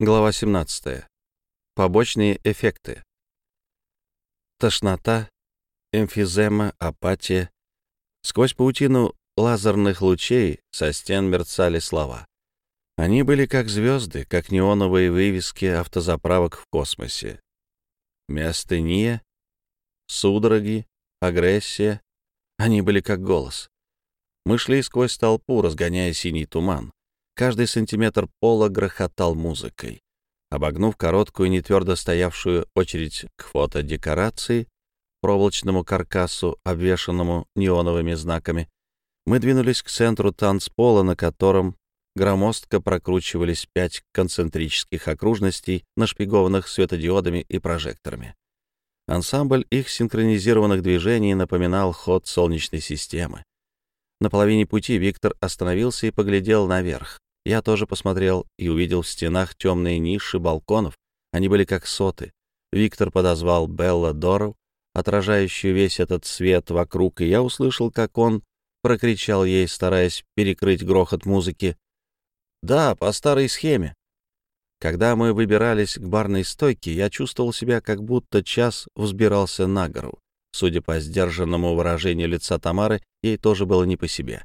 Глава 17. Побочные эффекты. Тошнота, эмфизема, апатия. Сквозь паутину лазерных лучей со стен мерцали слова. Они были как звезды, как неоновые вывески автозаправок в космосе. Миостения, судороги, агрессия. Они были как голос. Мы шли сквозь толпу, разгоняя синий туман. Каждый сантиметр пола грохотал музыкой. Обогнув короткую, нетвердо стоявшую очередь к фотодекорации, проволочному каркасу, обвешанному неоновыми знаками, мы двинулись к центру танцпола, на котором громоздко прокручивались пять концентрических окружностей, нашпигованных светодиодами и прожекторами. Ансамбль их синхронизированных движений напоминал ход Солнечной системы. На половине пути Виктор остановился и поглядел наверх. Я тоже посмотрел и увидел в стенах темные ниши балконов. Они были как соты. Виктор подозвал Белла Дору, отражающую весь этот свет вокруг, и я услышал, как он прокричал ей, стараясь перекрыть грохот музыки. «Да, по старой схеме». Когда мы выбирались к барной стойке, я чувствовал себя, как будто час взбирался на гору. Судя по сдержанному выражению лица Тамары, ей тоже было не по себе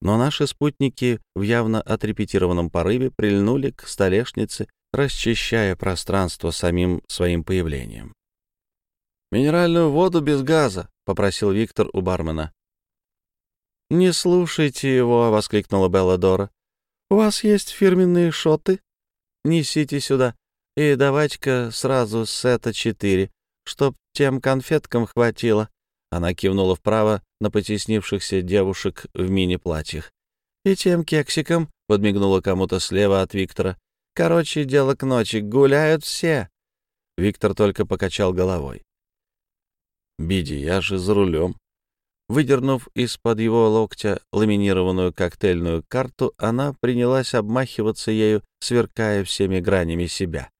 но наши спутники в явно отрепетированном порыве прильнули к столешнице, расчищая пространство самим своим появлением. «Минеральную воду без газа», — попросил Виктор у бармена. «Не слушайте его», — воскликнула Белла Дора. «У вас есть фирменные шоты? Несите сюда. И давайте-ка сразу сета четыре, чтоб тем конфеткам хватило». Она кивнула вправо на потеснившихся девушек в мини-платьях. «И тем кексиком», — подмигнула кому-то слева от Виктора. «Короче, дело к ночи. Гуляют все». Виктор только покачал головой. «Биди, я же за рулем». Выдернув из-под его локтя ламинированную коктейльную карту, она принялась обмахиваться ею, сверкая всеми гранями себя.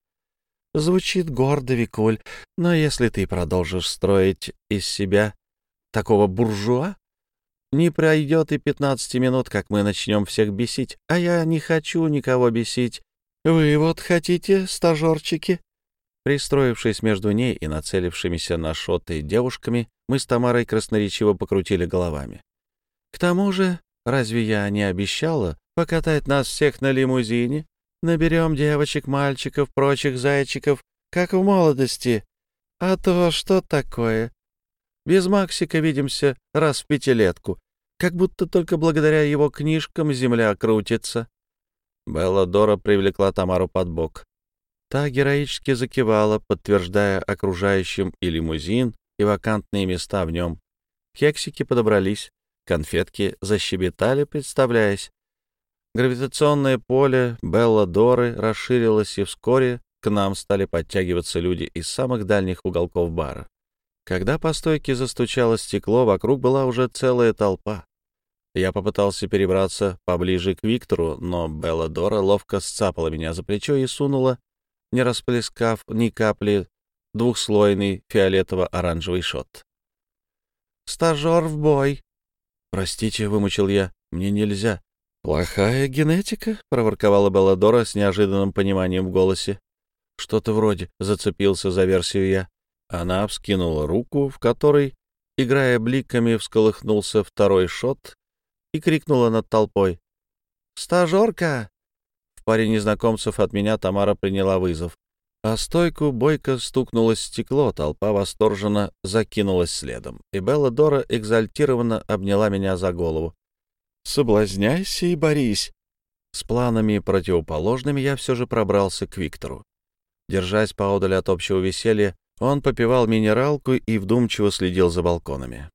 «Звучит гордо, Викуль, но если ты продолжишь строить из себя такого буржуа, не пройдет и пятнадцати минут, как мы начнем всех бесить. А я не хочу никого бесить. Вы вот хотите, стажерчики?» Пристроившись между ней и нацелившимися на шоты девушками, мы с Тамарой красноречиво покрутили головами. «К тому же, разве я не обещала покатать нас всех на лимузине? Наберем девочек, мальчиков, прочих зайчиков, как в молодости. А то что такое? Без Максика видимся раз в пятилетку, как будто только благодаря его книжкам земля крутится. Белла Дора привлекла Тамару под бок. Та героически закивала, подтверждая окружающим и лимузин, и вакантные места в нем. Кексики подобрались, конфетки защебетали, представляясь. Гравитационное поле Белла Доры расширилось, и вскоре к нам стали подтягиваться люди из самых дальних уголков бара. Когда по стойке застучало стекло, вокруг была уже целая толпа. Я попытался перебраться поближе к Виктору, но Белла Дора ловко сцапала меня за плечо и сунула, не расплескав ни капли, двухслойный фиолетово-оранжевый шот. «Стажер в бой!» «Простите», — вымучил я, — «мне нельзя». «Плохая генетика?» — проворковала Белладора с неожиданным пониманием в голосе. «Что-то вроде», — зацепился за версию я. Она вскинула руку, в которой, играя бликами, всколыхнулся второй шот и крикнула над толпой. «Стажерка!» В паре незнакомцев от меня Тамара приняла вызов. А стойку бойко стукнулось стекло, толпа восторженно закинулась следом, и Белла Дора экзальтированно обняла меня за голову. «Соблазняйся и борись!» С планами противоположными я все же пробрался к Виктору. Держась поодаль от общего веселья, он попивал минералку и вдумчиво следил за балконами.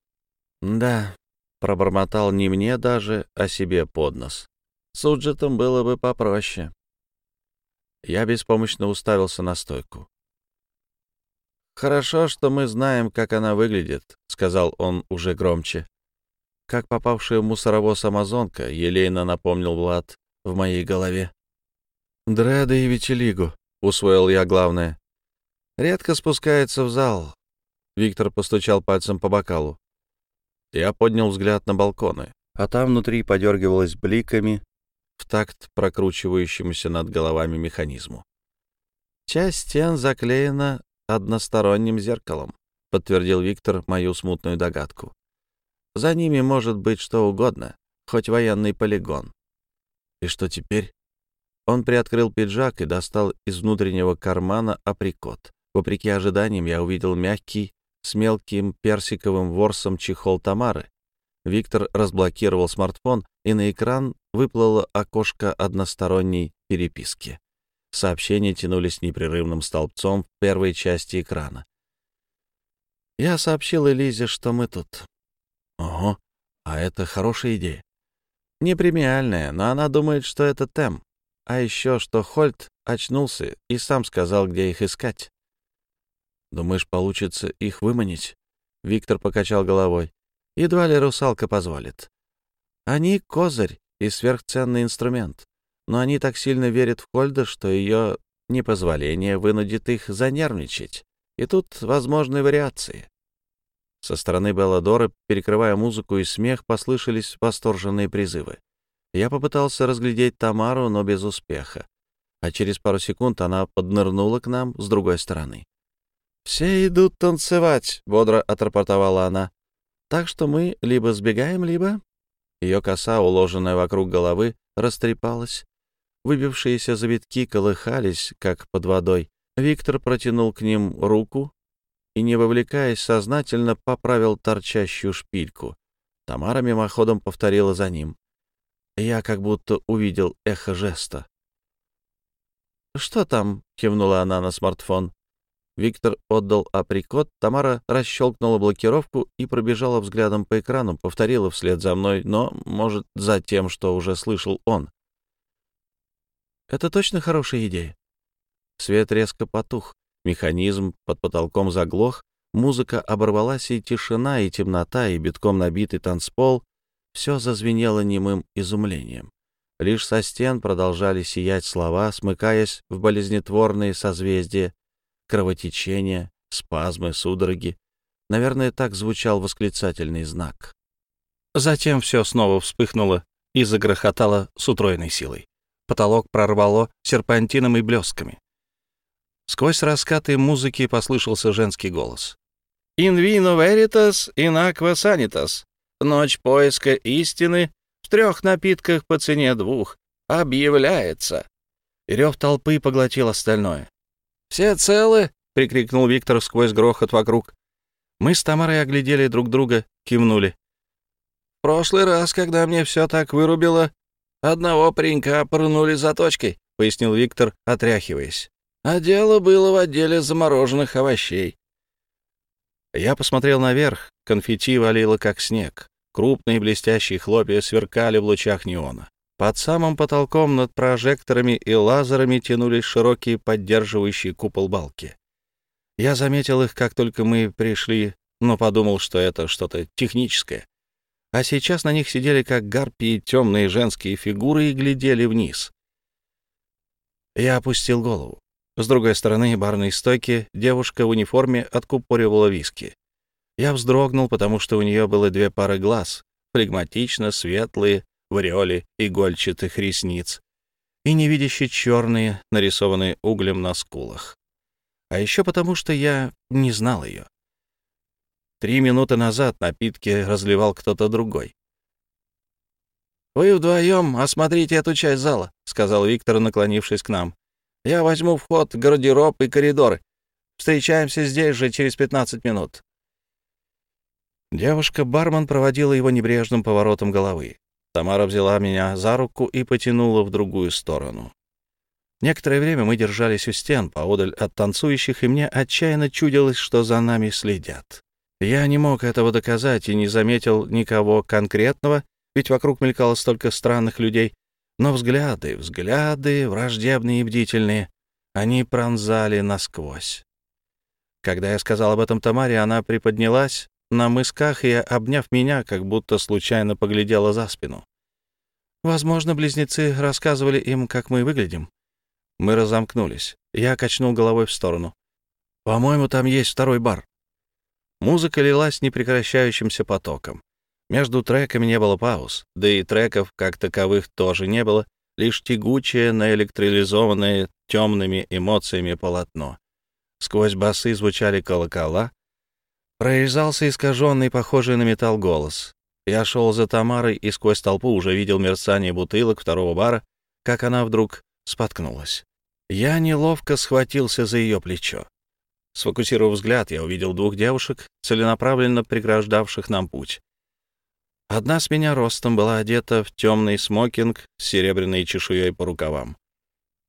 «Да», — пробормотал не мне даже, а себе под нос. «С Уджетом было бы попроще». Я беспомощно уставился на стойку. «Хорошо, что мы знаем, как она выглядит», — сказал он уже громче. Как попавшая в мусоровоз амазонка, елейно напомнил Влад в моей голове. «Дреды и Витилигу», — усвоил я главное. Редко спускается в зал. Виктор постучал пальцем по бокалу. Я поднял взгляд на балконы, а там внутри подергивалось бликами в такт прокручивающемуся над головами механизму. «Часть стен заклеена односторонним зеркалом», — подтвердил Виктор мою смутную догадку. «За ними может быть что угодно, хоть военный полигон». «И что теперь?» Он приоткрыл пиджак и достал из внутреннего кармана априкот. Вопреки ожиданиям, я увидел мягкий, с мелким персиковым ворсом чехол Тамары. Виктор разблокировал смартфон, и на экран выплыло окошко односторонней переписки. Сообщения тянулись непрерывным столбцом в первой части экрана. Я сообщил Элизе, что мы тут. Ого, а это хорошая идея. Не премиальная, но она думает, что это Тем. А еще, что Хольт очнулся и сам сказал, где их искать. Думаешь, получится их выманить? Виктор покачал головой. Едва ли русалка позволит. Они — козырь и сверхценный инструмент. Но они так сильно верят в Хольда, что ее непозволение вынудит их занервничать. И тут возможны вариации. Со стороны Белладора, перекрывая музыку и смех, послышались восторженные призывы. Я попытался разглядеть Тамару, но без успеха. А через пару секунд она поднырнула к нам с другой стороны. «Все идут танцевать», — бодро отрапортовала она. «Так что мы либо сбегаем, либо...» Ее коса, уложенная вокруг головы, растрепалась. Выбившиеся завитки колыхались, как под водой. Виктор протянул к ним руку и, не вовлекаясь, сознательно поправил торчащую шпильку. Тамара мимоходом повторила за ним. Я как будто увидел эхо жеста. «Что там?» — кивнула она на смартфон. Виктор отдал априкот, Тамара расщелкнула блокировку и пробежала взглядом по экрану, повторила вслед за мной, но, может, за тем, что уже слышал он. «Это точно хорошая идея?» Свет резко потух, механизм под потолком заглох, музыка оборвалась, и тишина, и темнота, и битком набитый танцпол все зазвенело немым изумлением. Лишь со стен продолжали сиять слова, смыкаясь в болезнетворные созвездия, кровотечения, спазмы, судороги. Наверное, так звучал восклицательный знак. Затем все снова вспыхнуло и загрохотало с утроенной силой. Потолок прорвало серпантином и блесками. Сквозь раскаты музыки послышался женский голос. «In vino veritas, in aqua sanitas. Ночь поиска истины в трех напитках по цене двух объявляется. Рев толпы поглотил остальное. «Все целы?» — прикрикнул Виктор сквозь грохот вокруг. Мы с Тамарой оглядели друг друга, кивнули. «В прошлый раз, когда мне все так вырубило, одного паренька пырнули заточкой», — пояснил Виктор, отряхиваясь. «А дело было в отделе замороженных овощей. Я посмотрел наверх, конфетти валило как снег. Крупные блестящие хлопья сверкали в лучах неона. Под самым потолком над прожекторами и лазерами тянулись широкие поддерживающие купол балки. Я заметил их, как только мы пришли, но подумал, что это что-то техническое. А сейчас на них сидели как гарпии темные женские фигуры и глядели вниз. Я опустил голову. С другой стороны барной стойки девушка в униформе откупоривала виски. Я вздрогнул, потому что у нее было две пары глаз, флегматично светлые, в ореоле игольчатых ресниц, и невидящие черные, нарисованные углем на скулах. А еще потому, что я не знал ее. Три минуты назад напитки разливал кто-то другой. «Вы вдвоем осмотрите эту часть зала», — сказал Виктор, наклонившись к нам. Я возьму вход, гардероб и коридоры. Встречаемся здесь же через 15 минут». Девушка-бармен проводила его небрежным поворотом головы. Тамара взяла меня за руку и потянула в другую сторону. Некоторое время мы держались у стен, поодаль от танцующих, и мне отчаянно чудилось, что за нами следят. Я не мог этого доказать и не заметил никого конкретного, ведь вокруг мелькало столько странных людей, но взгляды, взгляды, враждебные и бдительные, они пронзали насквозь. Когда я сказал об этом Тамаре, она приподнялась на мысках и, обняв меня, как будто случайно поглядела за спину. Возможно, близнецы рассказывали им, как мы выглядим. Мы разомкнулись. Я качнул головой в сторону. «По-моему, там есть второй бар». Музыка лилась непрекращающимся потоком. Между треками не было пауз, да и треков как таковых тоже не было. лишь тягучее, наэлектролизованное темными эмоциями полотно. Сквозь басы звучали колокола. Прорезался искаженный, похожий на металл голос. Я шел за Тамарой и сквозь толпу уже видел мерцание бутылок второго бара, как она вдруг споткнулась. Я неловко схватился за ее плечо. Сфокусировав взгляд, я увидел двух девушек, целенаправленно преграждавших нам путь. Одна с меня ростом была одета в темный смокинг с серебряной чешуей по рукавам.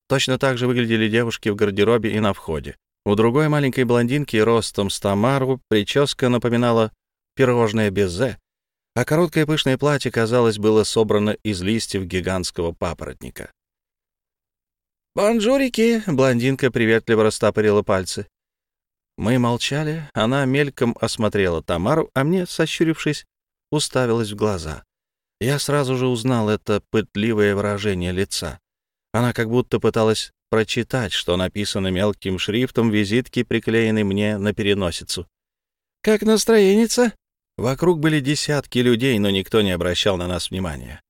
Точно так же выглядели девушки в гардеробе и на входе. У другой маленькой блондинки ростом с Тамару прическа напоминала пирожное безе, а короткое пышное платье, казалось, было собрано из листьев гигантского папоротника. «Бонжурики!» — блондинка приветливо растопырила пальцы. Мы молчали, она мельком осмотрела Тамару, а мне, сощурившись, уставилась в глаза. Я сразу же узнал это пытливое выражение лица. Она как будто пыталась прочитать, что написано мелким шрифтом в визитке, приклеенной мне на переносицу. «Как настроеница?» Вокруг были десятки людей, но никто не обращал на нас внимания.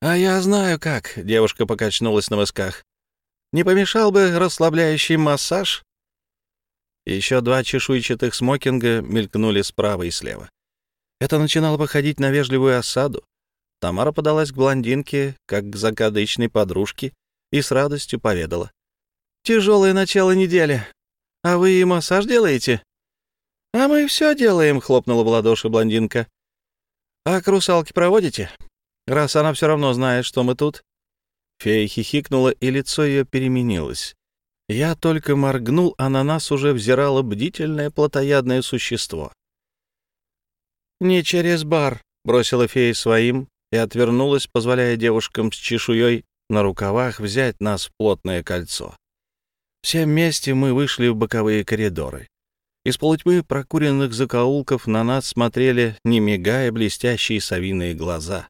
«А я знаю как», — девушка покачнулась на восках. «Не помешал бы расслабляющий массаж?» Еще два чешуйчатых смокинга мелькнули справа и слева. Это начинало походить на вежливую осаду. Тамара подалась к блондинке, как к загадочной подружке, и с радостью поведала. «Тяжелое начало недели. А вы и массаж делаете?» «А мы все делаем», — хлопнула в ладоши блондинка. «А к русалке проводите? Раз она все равно знает, что мы тут». Фея хихикнула, и лицо ее переменилось. Я только моргнул, а на нас уже взирало бдительное плотоядное существо. «Не через бар», — бросила фея своим и отвернулась, позволяя девушкам с чешуей на рукавах взять нас в плотное кольцо. Все вместе мы вышли в боковые коридоры. Из полутьмы прокуренных закоулков на нас смотрели, не мигая, блестящие совиные глаза.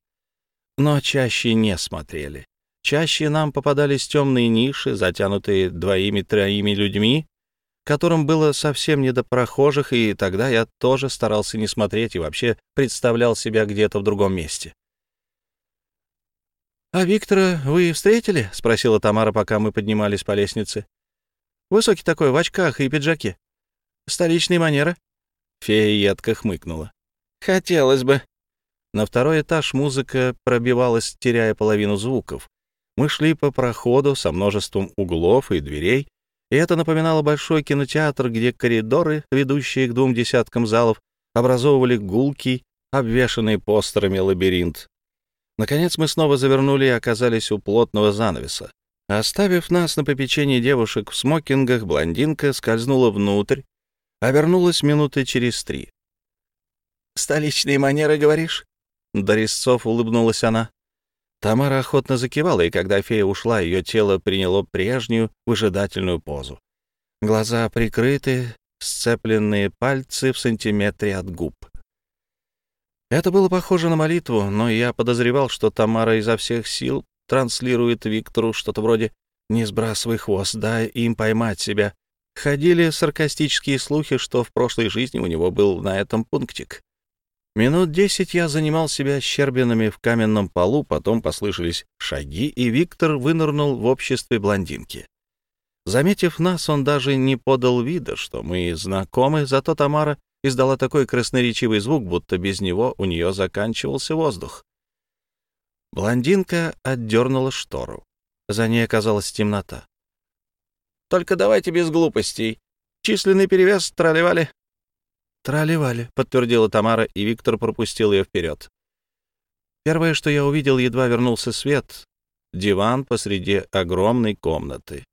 Но чаще не смотрели. Чаще нам попадались темные ниши, затянутые двоими-троими людьми, которым было совсем не до прохожих, и тогда я тоже старался не смотреть и вообще представлял себя где-то в другом месте. «А Виктора вы встретили?» — спросила Тамара, пока мы поднимались по лестнице. «Высокий такой, в очках и пиджаке. Столичные манеры?» Фея едко хмыкнула. «Хотелось бы». На второй этаж музыка пробивалась, теряя половину звуков. Мы шли по проходу со множеством углов и дверей, и это напоминало большой кинотеатр, где коридоры, ведущие к двум десяткам залов, образовывали гулкий, обвешанный постерами лабиринт. Наконец мы снова завернули и оказались у плотного занавеса. Оставив нас на попечении девушек в смокингах, блондинка скользнула внутрь, а вернулась минуты через три. «Столичные манеры, говоришь?» До резцов улыбнулась она. Тамара охотно закивала, и когда фея ушла, ее тело приняло прежнюю выжидательную позу. Глаза прикрыты, сцепленные пальцы в сантиметре от губ. Это было похоже на молитву, но я подозревал, что Тамара изо всех сил транслирует Виктору что-то вроде «не сбрасывай хвост, дай им поймать себя». Ходили саркастические слухи, что в прошлой жизни у него был на этом пунктик. Минут десять я занимал себя щербинами в каменном полу, потом послышались шаги, и Виктор вынырнул в обществе блондинки. Заметив нас, он даже не подал вида, что мы знакомы, зато Тамара издала такой красноречивый звук, будто без него у нее заканчивался воздух. Блондинка отдернула штору. За ней оказалась темнота. «Только давайте без глупостей. Численный перевес тролливали «Тролливали», — подтвердила Тамара, и Виктор пропустил ее вперед. Первое, что я увидел, едва вернулся свет — диван посреди огромной комнаты.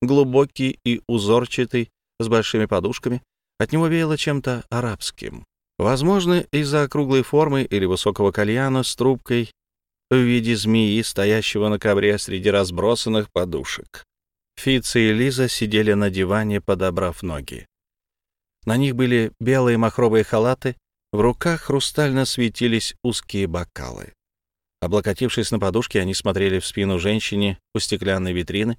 Глубокий и узорчатый, с большими подушками. От него веяло чем-то арабским. Возможно, из-за круглой формы или высокого кальяна с трубкой в виде змеи, стоящего на ковре среди разбросанных подушек. Фица и Лиза сидели на диване, подобрав ноги. На них были белые махровые халаты, в руках хрустально светились узкие бокалы. Облокотившись на подушке, они смотрели в спину женщине у стеклянной витрины.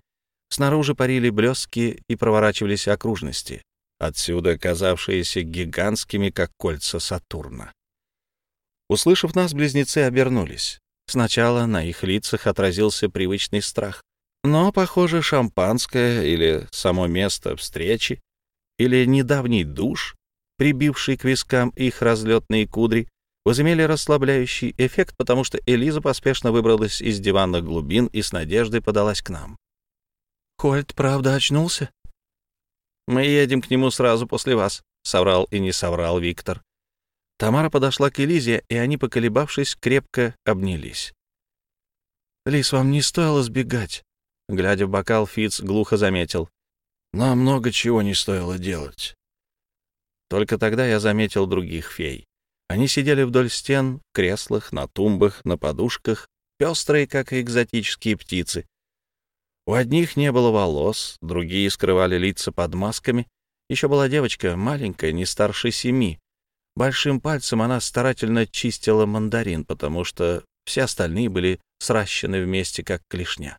Снаружи парили блестки и проворачивались окружности, отсюда казавшиеся гигантскими, как кольца Сатурна. Услышав нас, близнецы обернулись. Сначала на их лицах отразился привычный страх. Но, похоже, шампанское или само место встречи, или недавний душ, прибивший к вискам их разлетные кудри, возымели расслабляющий эффект, потому что Элиза поспешно выбралась из диванных глубин и с надеждой подалась к нам. «Хольт, правда, очнулся?» «Мы едем к нему сразу после вас», — соврал и не соврал Виктор. Тамара подошла к Элизе, и они, поколебавшись, крепко обнялись. «Лис, вам не стоило сбегать», — глядя в бокал, Фиц глухо заметил. «Нам много чего не стоило делать». Только тогда я заметил других фей. Они сидели вдоль стен, в креслах, на тумбах, на подушках, пестрые, как экзотические птицы. У одних не было волос, другие скрывали лица под масками. Еще была девочка, маленькая, не старше семи, Большим пальцем она старательно чистила мандарин, потому что все остальные были сращены вместе, как клешня.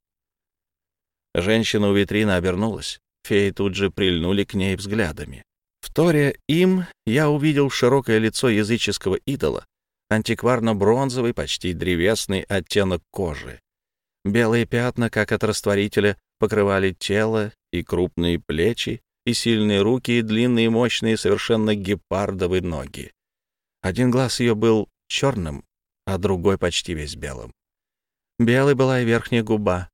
Женщина у витрины обернулась. Феи тут же прильнули к ней взглядами. Вторя им, я увидел широкое лицо языческого идола, антикварно-бронзовый, почти древесный оттенок кожи. Белые пятна, как от растворителя, покрывали тело и крупные плечи, и сильные руки, и длинные, мощные, совершенно гепардовые ноги. Один глаз ее был черным, а другой почти весь белым. Белой была и верхняя губа.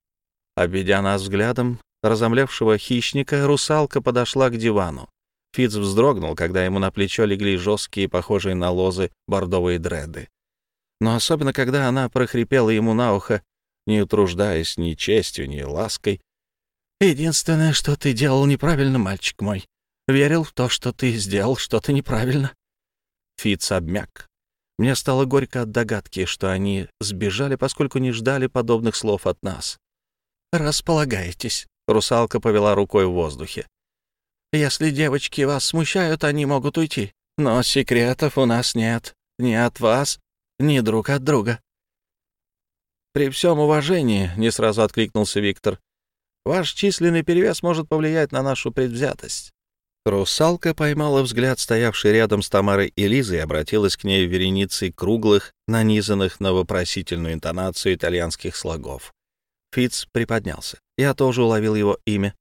Обведя нас взглядом разомлевшего хищника, русалка подошла к дивану. Фиц вздрогнул, когда ему на плечо легли жесткие, похожие на лозы, бордовые дреды. Но особенно, когда она прохрипела ему на ухо, не утруждаясь ни честью, ни лаской, Единственное, что ты делал неправильно, мальчик мой. Верил в то, что ты сделал что-то неправильно. Фиц обмяк. Мне стало горько от догадки, что они сбежали, поскольку не ждали подобных слов от нас. «Располагайтесь», — русалка повела рукой в воздухе. «Если девочки вас смущают, они могут уйти. Но секретов у нас нет. Ни от вас, ни друг от друга». «При всем уважении», — не сразу откликнулся Виктор, Ваш численный перевес может повлиять на нашу предвзятость». Русалка поймала взгляд, стоявший рядом с Тамарой и Лизой, и обратилась к ней вереницей круглых, нанизанных на вопросительную интонацию итальянских слогов. Фиц приподнялся. Я тоже уловил его имя.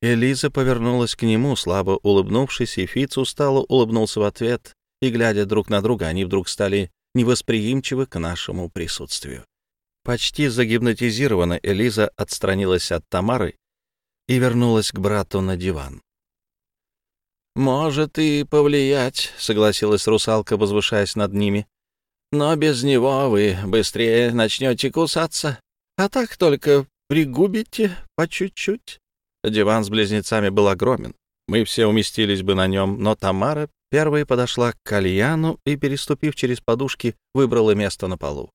Элиза повернулась к нему, слабо улыбнувшись, и Фиц устало улыбнулся в ответ, и, глядя друг на друга, они вдруг стали невосприимчивы к нашему присутствию. Почти загипнотизированно Элиза отстранилась от Тамары и вернулась к брату на диван. «Может и повлиять», — согласилась русалка, возвышаясь над ними. «Но без него вы быстрее начнете кусаться, а так только пригубите по чуть-чуть». Диван с близнецами был огромен. Мы все уместились бы на нем, но Тамара первой подошла к кальяну и, переступив через подушки, выбрала место на полу.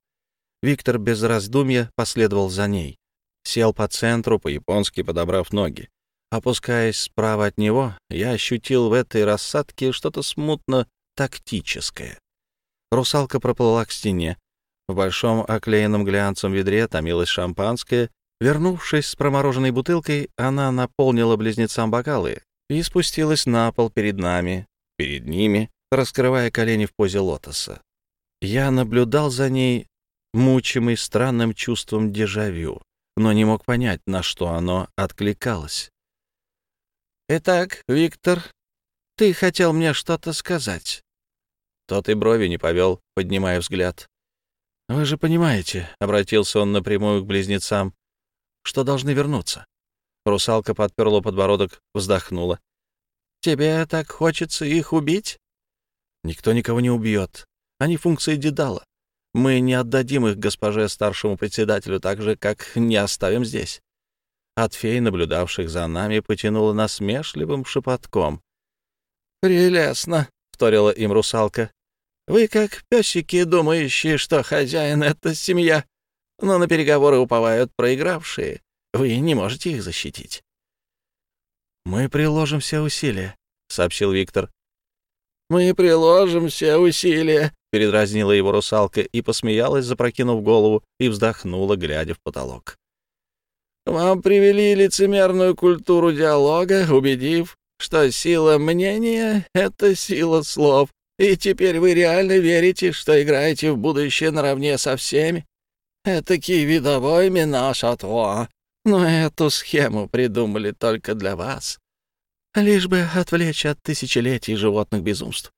Виктор без раздумья последовал за ней. Сел по центру, по-японски подобрав ноги. Опускаясь справа от него, я ощутил в этой рассадке что-то смутно тактическое. Русалка проплыла к стене. В большом оклеенном глянцем ведре томилось шампанское. Вернувшись с промороженной бутылкой, она наполнила близнецам бокалы и спустилась на пол перед нами, перед ними, раскрывая колени в позе лотоса. Я наблюдал за ней мучимый странным чувством дежавю, но не мог понять, на что оно откликалось. «Итак, Виктор, ты хотел мне что-то сказать?» Тот и брови не повел, поднимая взгляд. «Вы же понимаете», — обратился он напрямую к близнецам, — «что должны вернуться». Русалка подперла подбородок, вздохнула. «Тебе так хочется их убить?» «Никто никого не убьет. Они функции Дедала. Мы не отдадим их госпоже старшему председателю так же, как не оставим здесь. От фей, наблюдавших за нами, потянуло насмешливым шепотком. «Прелестно», — вторила им русалка. «Вы как песики, думающие, что хозяин — это семья, но на переговоры уповают проигравшие. Вы не можете их защитить». «Мы приложим все усилия», — сообщил Виктор. «Мы приложим все усилия», передразнила его русалка и посмеялась, запрокинув голову, и вздохнула, глядя в потолок. «Вам привели лицемерную культуру диалога, убедив, что сила мнения — это сила слов, и теперь вы реально верите, что играете в будущее наравне со всеми? Этакий видовой минаж атво. Но эту схему придумали только для вас. Лишь бы отвлечь от тысячелетий животных безумств.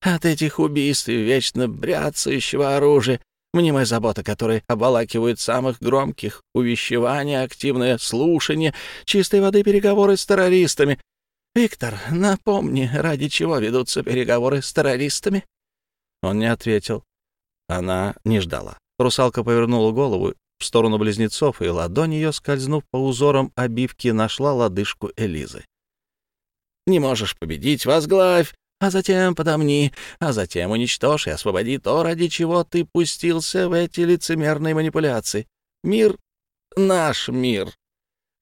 От этих убийств и вечно бряцающего оружия, мнимая забота которой обволакивает самых громких, увещевания, активное слушание, чистой воды переговоры с террористами. Виктор, напомни, ради чего ведутся переговоры с террористами?» Он не ответил. Она не ждала. Русалка повернула голову в сторону близнецов, и ладонь ее, скользнув по узорам обивки, нашла лодыжку Элизы. «Не можешь победить, возглавь, а затем подомни, а затем уничтожь и освободи то, ради чего ты пустился в эти лицемерные манипуляции. Мир — наш мир,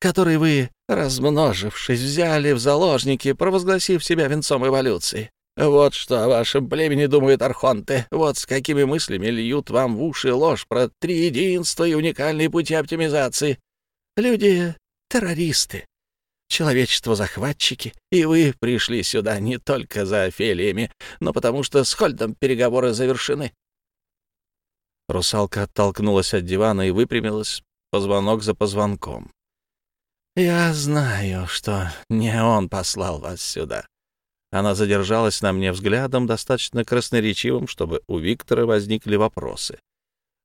который вы, размножившись, взяли в заложники, провозгласив себя венцом эволюции. Вот что о вашем племени думают архонты, вот с какими мыслями льют вам в уши ложь про триединство и уникальные пути оптимизации. Люди — террористы, человечество-захватчики, и вы пришли сюда не только за Офелиями, но потому что с Хольдом переговоры завершены». Русалка оттолкнулась от дивана и выпрямилась, позвонок за позвонком. «Я знаю, что не он послал вас сюда». Она задержалась на мне взглядом, достаточно красноречивым, чтобы у Виктора возникли вопросы.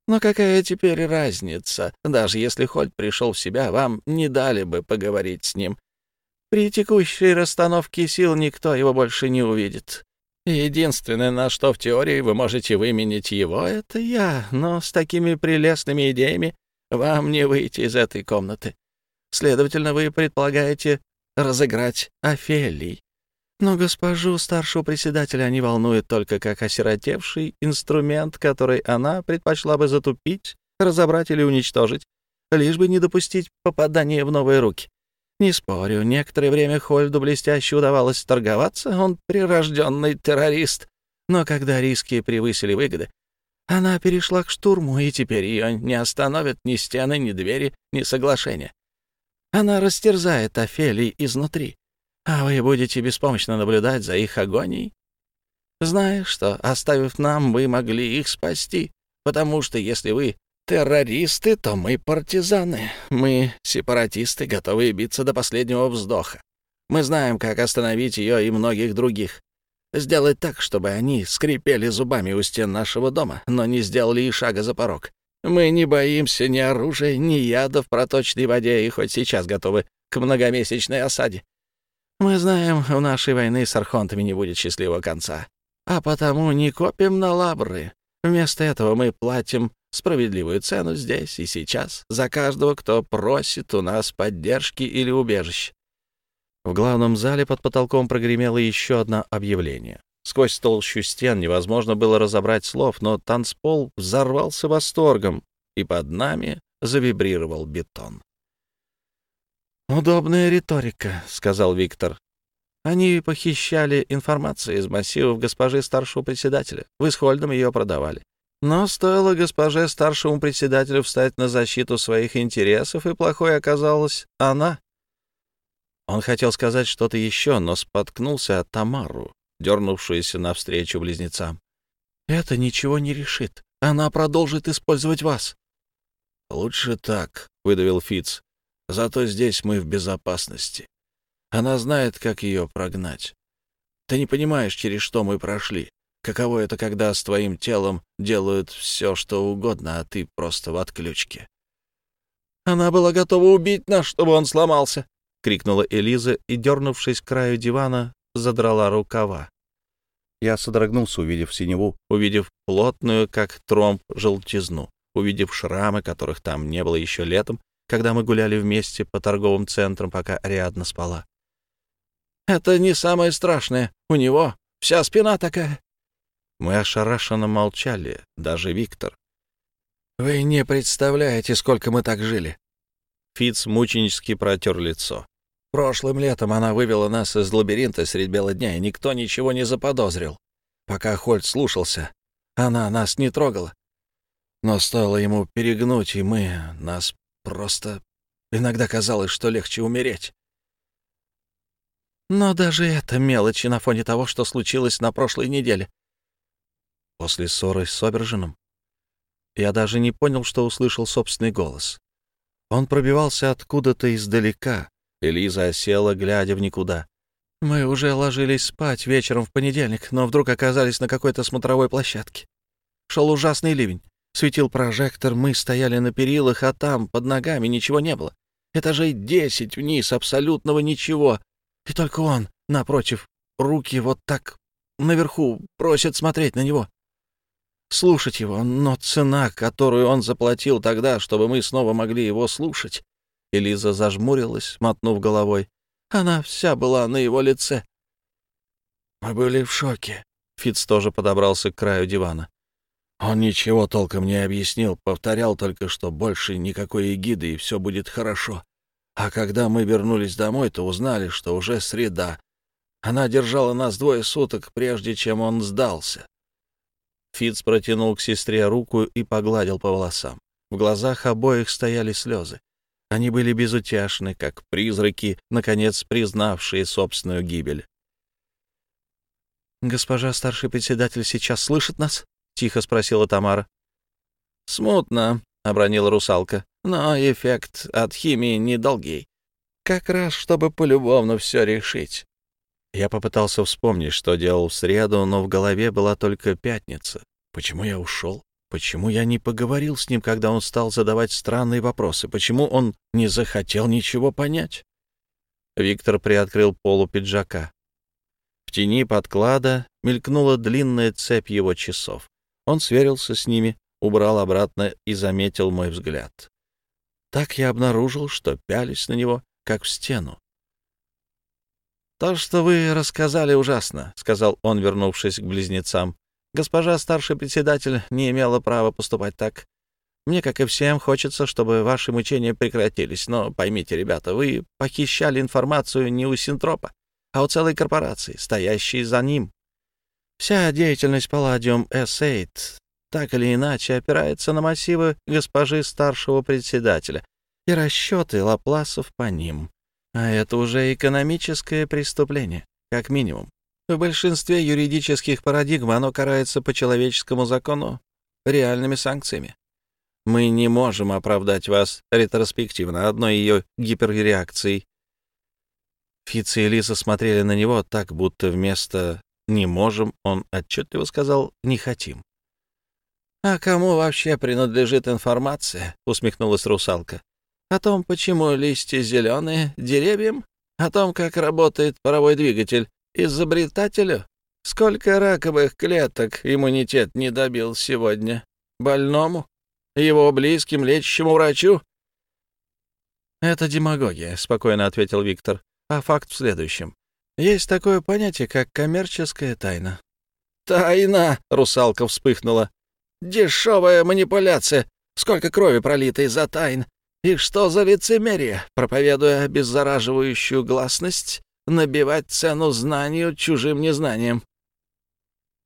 «Но какая теперь разница? Даже если Хольд пришел в себя, вам не дали бы поговорить с ним. При текущей расстановке сил никто его больше не увидит. Единственное, на что в теории вы можете выменить его, — это я, но с такими прелестными идеями вам не выйти из этой комнаты. Следовательно, вы предполагаете разыграть Офелий. Но госпожу старшего председателя не волнует только как осиротевший инструмент, который она предпочла бы затупить, разобрать или уничтожить, лишь бы не допустить попадания в новые руки. Не спорю, некоторое время Хольду блестяще удавалось торговаться, он прирожденный террорист. Но когда риски превысили выгоды, она перешла к штурму, и теперь ее не остановят ни стены, ни двери, ни соглашения. Она растерзает Офелий изнутри, а вы будете беспомощно наблюдать за их агонией, зная, что, оставив нам, вы могли их спасти, потому что если вы террористы, то мы партизаны, мы сепаратисты, готовые биться до последнего вздоха. Мы знаем, как остановить ее и многих других. Сделать так, чтобы они скрипели зубами у стен нашего дома, но не сделали и шага за порог. Мы не боимся ни оружия, ни яда в проточной воде и хоть сейчас готовы к многомесячной осаде. Мы знаем, у нашей войны с архонтами не будет счастливого конца, а потому не копим на лабры. Вместо этого мы платим справедливую цену здесь и сейчас за каждого, кто просит у нас поддержки или убежища. В главном зале под потолком прогремело еще одно объявление. Сквозь толщу стен невозможно было разобрать слов, но танцпол взорвался восторгом, и под нами завибрировал бетон. «Удобная риторика», — сказал Виктор. «Они похищали информацию из массивов госпожи старшего председателя. Вы с Хольдом ее продавали. Но стоило госпоже старшему председателю встать на защиту своих интересов, и плохой оказалась она». Он хотел сказать что-то еще, но споткнулся от Тамару, дернувшуюся навстречу близнецам. «Это ничего не решит. Она продолжит использовать вас». «Лучше так», — выдавил Фиц. «Зато здесь мы в безопасности. Она знает, как ее прогнать. Ты не понимаешь, через что мы прошли. Каково это, когда с твоим телом делают все, что угодно, а ты просто в отключке?» «Она была готова убить нас, чтобы он сломался», — крикнула Элиза и, дернувшись к краю дивана, задрала рукава. Я содрогнулся, увидев синеву, увидев плотную, как тромб, желтизну, увидев шрамы, которых там не было еще летом, когда мы гуляли вместе по торговым центрам, пока Ариадна спала. «Это не самое страшное. У него вся спина такая». Мы ошарашенно молчали, даже Виктор. «Вы не представляете, сколько мы так жили». Фиц мученически протер лицо. Прошлым летом она вывела нас из лабиринта средь бела дня, и никто ничего не заподозрил. Пока Хольт слушался, она нас не трогала. Но стоило ему перегнуть, и мы... Нас просто... Иногда казалось, что легче умереть. Но даже это мелочи на фоне того, что случилось на прошлой неделе. После ссоры с Обержином. Я даже не понял, что услышал собственный голос. Он пробивался откуда-то издалека. Элиза осела, глядя в никуда. Мы уже ложились спать вечером в понедельник, но вдруг оказались на какой-то смотровой площадке. Шел ужасный ливень. Светил прожектор, мы стояли на перилах, а там, под ногами, ничего не было. Этажей десять вниз, абсолютного ничего. И только он, напротив, руки вот так наверху, просит смотреть на него. Слушать его, но цена, которую он заплатил тогда, чтобы мы снова могли его слушать. Элиза зажмурилась, мотнув головой. Она вся была на его лице. Мы были в шоке. Фиц тоже подобрался к краю дивана. Он ничего толком не объяснил, повторял только, что больше никакой эгиды и все будет хорошо. А когда мы вернулись домой, то узнали, что уже среда. Она держала нас двое суток, прежде чем он сдался. Фиц протянул к сестре руку и погладил по волосам. В глазах обоих стояли слезы. Они были безутешны, как призраки, наконец признавшие собственную гибель. «Госпожа старший председатель сейчас слышит нас?» — тихо спросила Тамара. «Смутно», — обронила русалка, — «но эффект от химии недолгий. Как раз, чтобы полюбовно все решить». Я попытался вспомнить, что делал в среду, но в голове была только пятница. Почему я ушел? Почему я не поговорил с ним, когда он стал задавать странные вопросы? Почему он не захотел ничего понять? Виктор приоткрыл полу пиджака. В тени подклада мелькнула длинная цепь его часов. Он сверился с ними, убрал обратно и заметил мой взгляд. Так я обнаружил, что пялись на него, как в стену. «То, что вы рассказали, ужасно», — сказал он, вернувшись к близнецам. Госпожа старший председатель не имела права поступать так. Мне, как и всем, хочется, чтобы ваши мучения прекратились. Но поймите, ребята, вы похищали информацию не у Синтропа, а у целой корпорации, стоящей за ним. Вся деятельность Палладиум S8 так или иначе опирается на массивы госпожи старшего председателя и расчеты Лапласов по ним. А это уже экономическое преступление, как минимум. В большинстве юридических парадигм оно карается по человеческому закону реальными санкциями. Мы не можем оправдать вас ретроспективно одной ее гиперреакцией. Фитц и Элиса смотрели на него так, будто вместо «не можем» он отчетливо сказал «не хотим». «А кому вообще принадлежит информация?» — усмехнулась русалка. «О том, почему листья зеленые, деревьям? О том, как работает паровой двигатель, Изобретателю? Сколько раковых клеток иммунитет не добил сегодня? Больному? Его близким лечащему врачу? «Это демагогия», — спокойно ответил Виктор. «А факт в следующем. Есть такое понятие, как коммерческая тайна». «Тайна!» — русалка вспыхнула. «Дешевая манипуляция! Сколько крови пролито из-за тайн! И что за лицемерие, проповедуя беззараживающую гласность, набивать цену знанию чужим незнанием.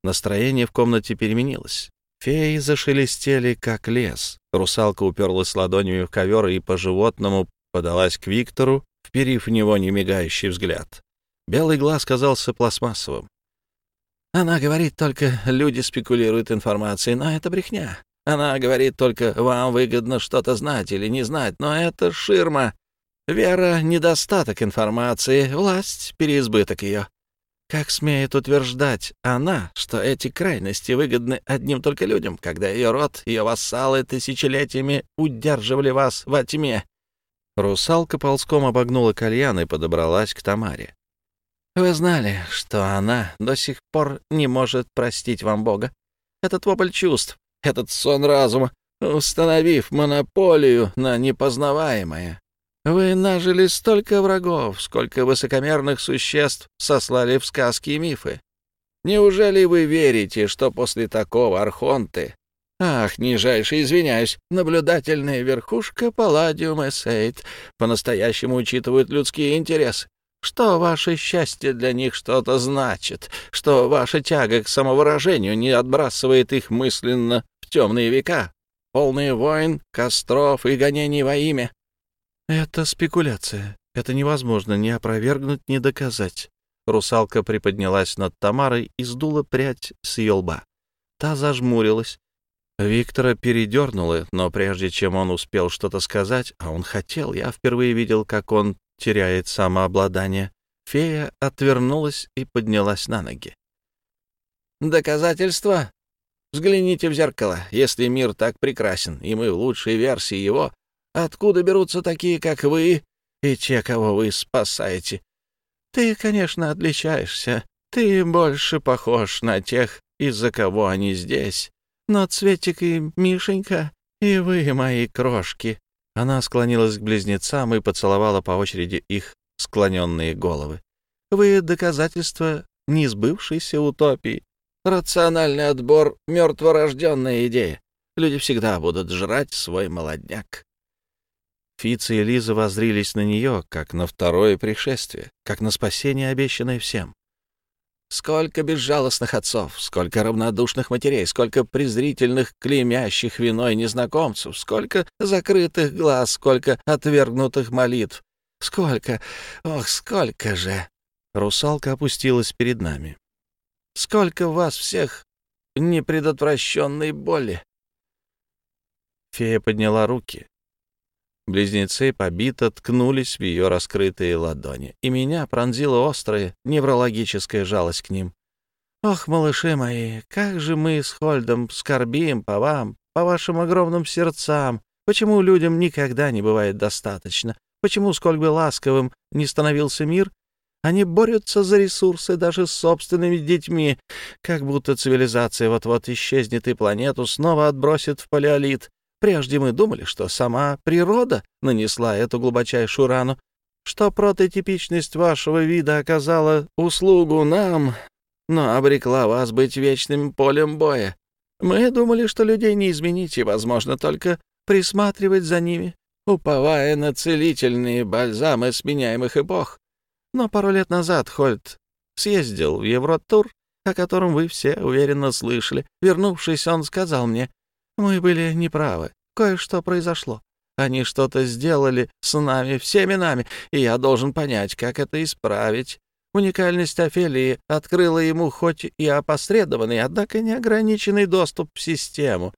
Настроение в комнате переменилось. Феи зашелестели, как лес. Русалка уперлась ладонями в ковер и по-животному подалась к Виктору, вперив в него немигающий взгляд. Белый глаз казался пластмассовым. Она говорит только, люди спекулируют информацией, но это брехня. Она говорит только, вам выгодно что-то знать или не знать, но это ширма. Вера — недостаток информации, власть — переизбыток ее. Как смеет утверждать она, что эти крайности выгодны одним только людям, когда ее род, ее вассалы тысячелетиями удерживали вас во тьме? Русалка ползком обогнула кальян и подобралась к Тамаре. Вы знали, что она до сих пор не может простить вам Бога? Этот вопль чувств, этот сон разума, установив монополию на непознаваемое, вы нажили столько врагов, сколько высокомерных существ сослали в сказки и мифы. Неужели вы верите, что после такого архонты... Ах, нижайше извиняюсь, наблюдательная верхушка Палладиум Эссейт по-настоящему учитывают людские интересы? Что ваше счастье для них что-то значит, что ваша тяга к самовыражению не отбрасывает их мысленно в темные века, полные войн, костров и гонений во имя. «Это спекуляция. Это невозможно ни опровергнуть, ни доказать». Русалка приподнялась над Тамарой и сдула прядь с ее лба. Та зажмурилась. Виктора передернуло, но прежде чем он успел что-то сказать, а он хотел, я впервые видел, как он теряет самообладание, фея отвернулась и поднялась на ноги. «Доказательства? Взгляните в зеркало. Если мир так прекрасен, и мы в лучшей версии его, откуда берутся такие, как вы, и те, кого вы спасаете? Ты, конечно, отличаешься. Ты больше похож на тех, из-за кого они здесь. Но Цветик и Мишенька, и вы, мои крошки». Она склонилась к близнецам и поцеловала по очереди их склоненные головы. «Вы — доказательство несбывшейся утопии. Рациональный отбор — мертворожденная идея. Люди всегда будут жрать свой молодняк». Фица и Лиза воззрились на нее, как на второе пришествие, как на спасение, обещанное всем. Сколько безжалостных отцов, сколько равнодушных матерей, сколько презрительных, клеймящих виной незнакомцев, сколько закрытых глаз, сколько отвергнутых молитв. Сколько, ох, сколько же! Русалка опустилась перед нами. Сколько вас всех непредотвращенной боли! Фея подняла руки. Близнецы побито ткнулись в ее раскрытые ладони, и меня пронзила острая неврологическая жалость к ним. «Ох, малыши мои, как же мы с Хольдом скорбим по вам, по вашим огромным сердцам! Почему людям никогда не бывает достаточно? Почему, сколь бы ласковым не становился мир, они борются за ресурсы даже с собственными детьми, как будто цивилизация вот-вот исчезнет и планету снова отбросит в палеолит, Прежде мы думали, что сама природа нанесла эту глубочайшую рану, что прототипичность вашего вида оказала услугу нам, но обрекла вас быть вечным полем боя. Мы думали, что людей не изменить, и, возможно, только присматривать за ними, уповая на целительные бальзамы сменяемых эпох. Но пару лет назад Хольт съездил в Евротур, о котором вы все уверенно слышали. Вернувшись, он сказал мне, мы были неправы. Кое-что произошло. Они что-то сделали с нами, всеми нами, и я должен понять, как это исправить. Уникальность Офелии открыла ему хоть и опосредованный, однако неограниченный доступ в систему.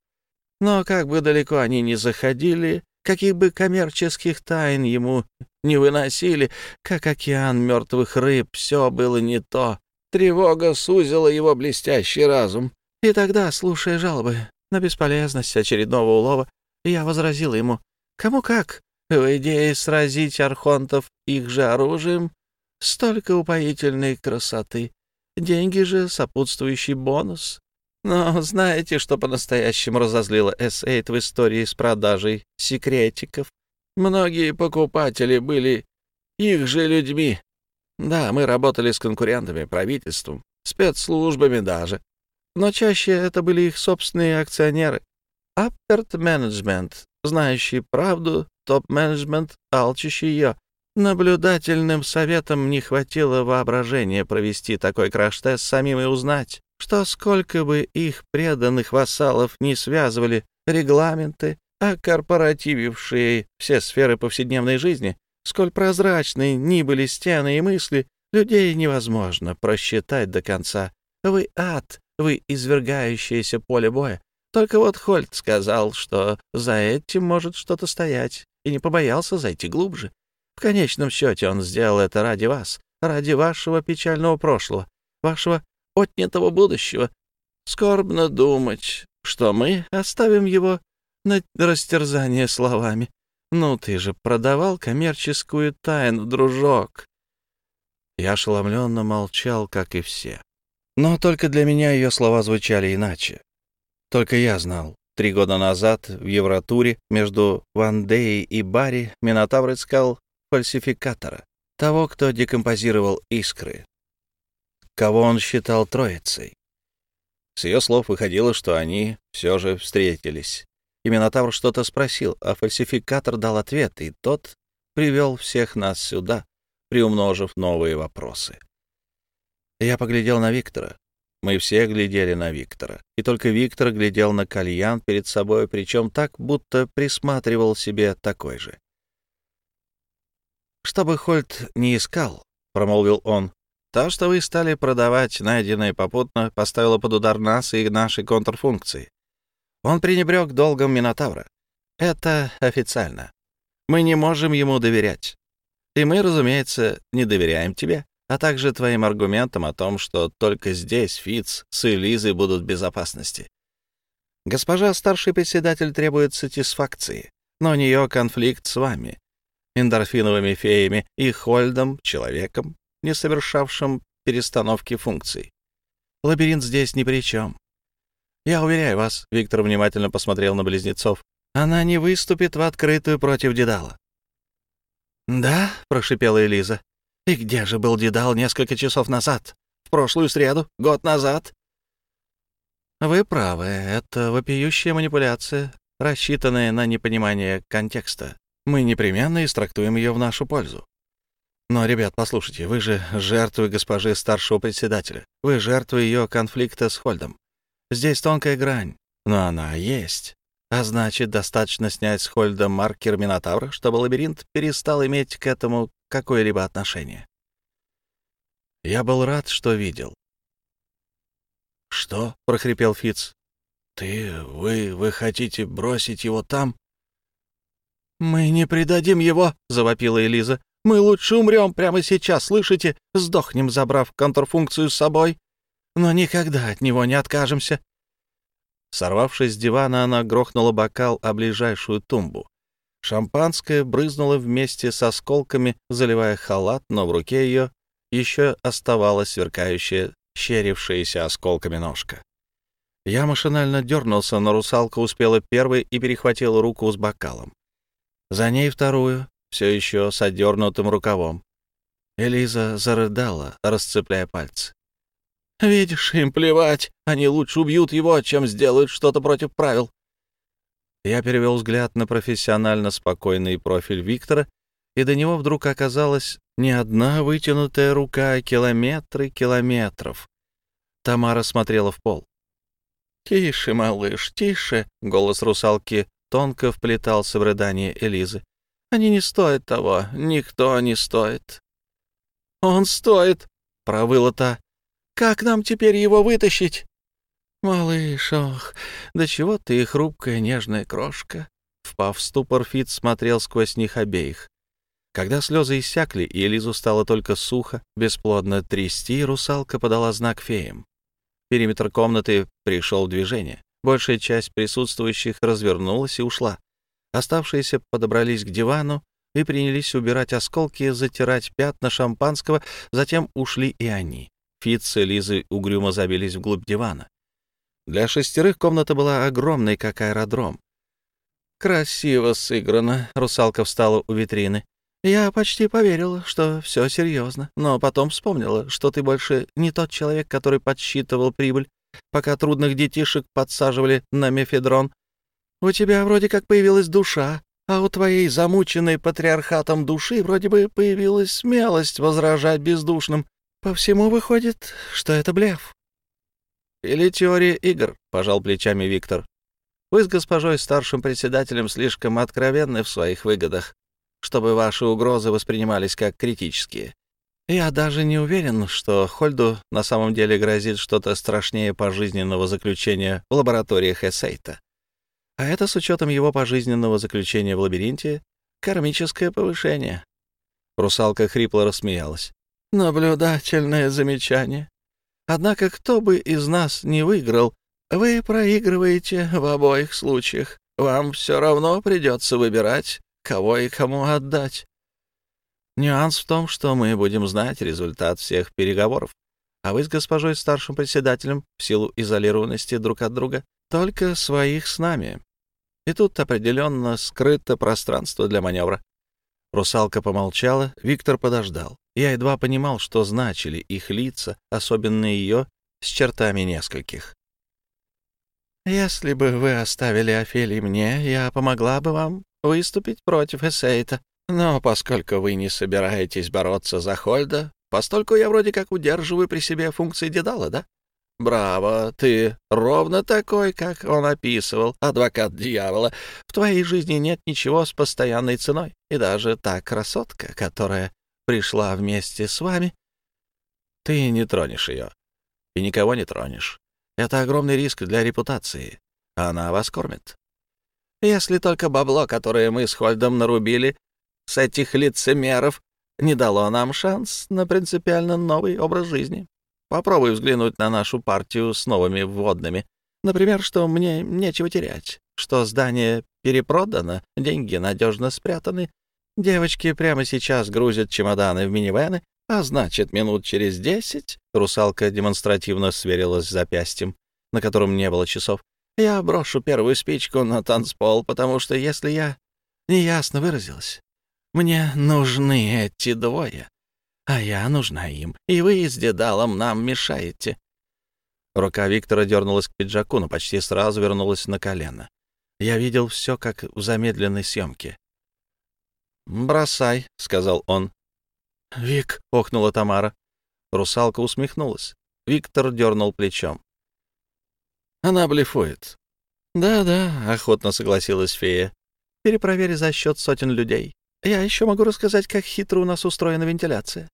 Но как бы далеко они ни заходили, каких бы коммерческих тайн ему не выносили, как океан мертвых рыб, все было не то. Тревога сузила его блестящий разум. И тогда, слушая жалобы, на бесполезность очередного улова, я возразил ему, «Кому как? В идее сразить архонтов их же оружием столько упоительной красоты. Деньги же — сопутствующий бонус. Но знаете, что по-настоящему разозлило S8 в истории с продажей секретиков? Многие покупатели были их же людьми. Да, мы работали с конкурентами, правительством, спецслужбами даже но чаще это были их собственные акционеры. Апперт менеджмент, знающий правду, топ-менеджмент, алчащий ее. Наблюдательным советом не хватило воображения провести такой краш-тест самим и узнать, что сколько бы их преданных вассалов не связывали регламенты, а корпоративившие все сферы повседневной жизни, сколь прозрачны ни были стены и мысли, людей невозможно просчитать до конца. Вы ад, вы извергающееся поле боя. Только вот Хольт сказал, что за этим может что-то стоять, и не побоялся зайти глубже. В конечном счете он сделал это ради вас, ради вашего печального прошлого, вашего отнятого будущего. Скорбно думать, что мы оставим его на растерзание словами. Ну, ты же продавал коммерческую тайну, дружок. Я ошеломленно молчал, как и все. Но только для меня ее слова звучали иначе. Только я знал. Три года назад в Евротуре между Вандеей и Барри Минотавр искал фальсификатора, того, кто декомпозировал искры, кого он считал троицей. С ее слов выходило, что они все же встретились. И Минотавр что-то спросил, а фальсификатор дал ответ, и тот привел всех нас сюда, приумножив новые вопросы. Я поглядел на Виктора. Мы все глядели на Виктора. И только Виктор глядел на кальян перед собой, причем так, будто присматривал себе такой же. «Что бы Хольт не искал», — промолвил он, — «то, что вы стали продавать найденное попутно, поставило под удар нас и наши контрфункции. Он пренебрег долгом Минотавра. Это официально. Мы не можем ему доверять. И мы, разумеется, не доверяем тебе, а также твоим аргументам о том, что только здесь Фиц с Элизой будут в безопасности. Госпожа старший председатель требует сатисфакции, но у нее конфликт с вами, эндорфиновыми феями и Хольдом, человеком, не совершавшим перестановки функций. Лабиринт здесь ни при чем. Я уверяю вас, Виктор внимательно посмотрел на близнецов, она не выступит в открытую против Дедала. «Да», — прошипела Элиза. «И где же был Дедал несколько часов назад? В прошлую среду? Год назад?» «Вы правы. Это вопиющая манипуляция, рассчитанная на непонимание контекста. Мы непременно истрактуем ее в нашу пользу. Но, ребят, послушайте, вы же жертвы госпожи старшего председателя. Вы жертвы ее конфликта с Хольдом. Здесь тонкая грань, но она есть. А значит, достаточно снять с Хольда маркер Минотавра, чтобы лабиринт перестал иметь к этому какое-либо отношение. Я был рад, что видел. «Что?» — прохрипел Фиц. «Ты... вы... вы хотите бросить его там?» «Мы не предадим его!» — завопила Элиза. «Мы лучше умрем прямо сейчас, слышите? Сдохнем, забрав контрфункцию с собой. Но никогда от него не откажемся. Сорвавшись с дивана, она грохнула бокал о ближайшую тумбу. Шампанское брызнуло вместе с осколками, заливая халат, но в руке ее еще оставалась сверкающая, щерившаяся осколками ножка. Я машинально дернулся, но русалка успела первой и перехватила руку с бокалом. За ней вторую, все еще с отдернутым рукавом. Элиза зарыдала, расцепляя пальцы. Видишь, им плевать. Они лучше убьют его, чем сделают что-то против правил. Я перевел взгляд на профессионально спокойный профиль Виктора, и до него вдруг оказалась не одна вытянутая рука, а километры километров. Тамара смотрела в пол. «Тише, малыш, тише!» — голос русалки тонко вплетался в рыдание Элизы. «Они не стоят того, никто не стоит». «Он стоит!» — провыла та. Как нам теперь его вытащить? Малыш, ох, да чего ты хрупкая нежная крошка. Впав в ступор, Фит смотрел сквозь них обеих. Когда слезы иссякли, и Элизу стало только сухо, бесплодно трясти, русалка подала знак феям. Периметр комнаты пришел в движение. Большая часть присутствующих развернулась и ушла. Оставшиеся подобрались к дивану и принялись убирать осколки, затирать пятна шампанского, затем ушли и они. Фитц и Лизы угрюмо забились вглубь дивана. Для шестерых комната была огромной, как аэродром. «Красиво сыграно», — русалка встала у витрины. «Я почти поверила, что все серьезно, но потом вспомнила, что ты больше не тот человек, который подсчитывал прибыль, пока трудных детишек подсаживали на мефедрон. У тебя вроде как появилась душа, а у твоей замученной патриархатом души вроде бы появилась смелость возражать бездушным. По всему выходит, что это блеф. Или теория игр, пожал плечами Виктор. Вы с госпожой старшим председателем слишком откровенны в своих выгодах, чтобы ваши угрозы воспринимались как критические. Я даже не уверен, что Хольду на самом деле грозит что-то страшнее пожизненного заключения в лабораториях Эссейта. А это с учетом его пожизненного заключения в лабиринте — кармическое повышение. Русалка хрипло рассмеялась. Наблюдательное замечание. Однако кто бы из нас не выиграл, вы проигрываете в обоих случаях. Вам все равно придется выбирать, кого и кому отдать. Нюанс в том, что мы будем знать результат всех переговоров, а вы с госпожой старшим председателем, в силу изолированности друг от друга, только своих с нами. И тут определенно скрыто пространство для маневра. Русалка помолчала, Виктор подождал. Я едва понимал, что значили их лица, особенно ее, с чертами нескольких. «Если бы вы оставили Офелий мне, я помогла бы вам выступить против Эссейта. Но поскольку вы не собираетесь бороться за Хольда, постольку я вроде как удерживаю при себе функции Дедала, да? Браво, ты ровно такой, как он описывал, адвокат дьявола. В твоей жизни нет ничего с постоянной ценой. И даже та красотка, которая пришла вместе с вами, ты не тронешь ее. И никого не тронешь. Это огромный риск для репутации. она вас кормит. Если только бабло, которое мы с Хольдом нарубили с этих лицемеров, не дало нам шанс на принципиально новый образ жизни. Попробуй взглянуть на нашу партию с новыми вводными. Например, что мне нечего терять, что здание перепродано, деньги надежно спрятаны, девочки прямо сейчас грузят чемоданы в минивэны, а значит, минут через десять русалка демонстративно сверилась с запястьем, на котором не было часов. Я брошу первую спичку на танцпол, потому что если я неясно выразилась, мне нужны эти двое, а я нужна им, и вы с дедалом нам мешаете». Рука Виктора дернулась к пиджаку, но почти сразу вернулась на колено. Я видел все, как в замедленной съемке. «Бросай», — сказал он. «Вик», — охнула Тамара. Русалка усмехнулась. Виктор дернул плечом. Она блефует. Да-да, охотно согласилась фея. Перепровери за счет сотен людей. Я еще могу рассказать, как хитро у нас устроена вентиляция.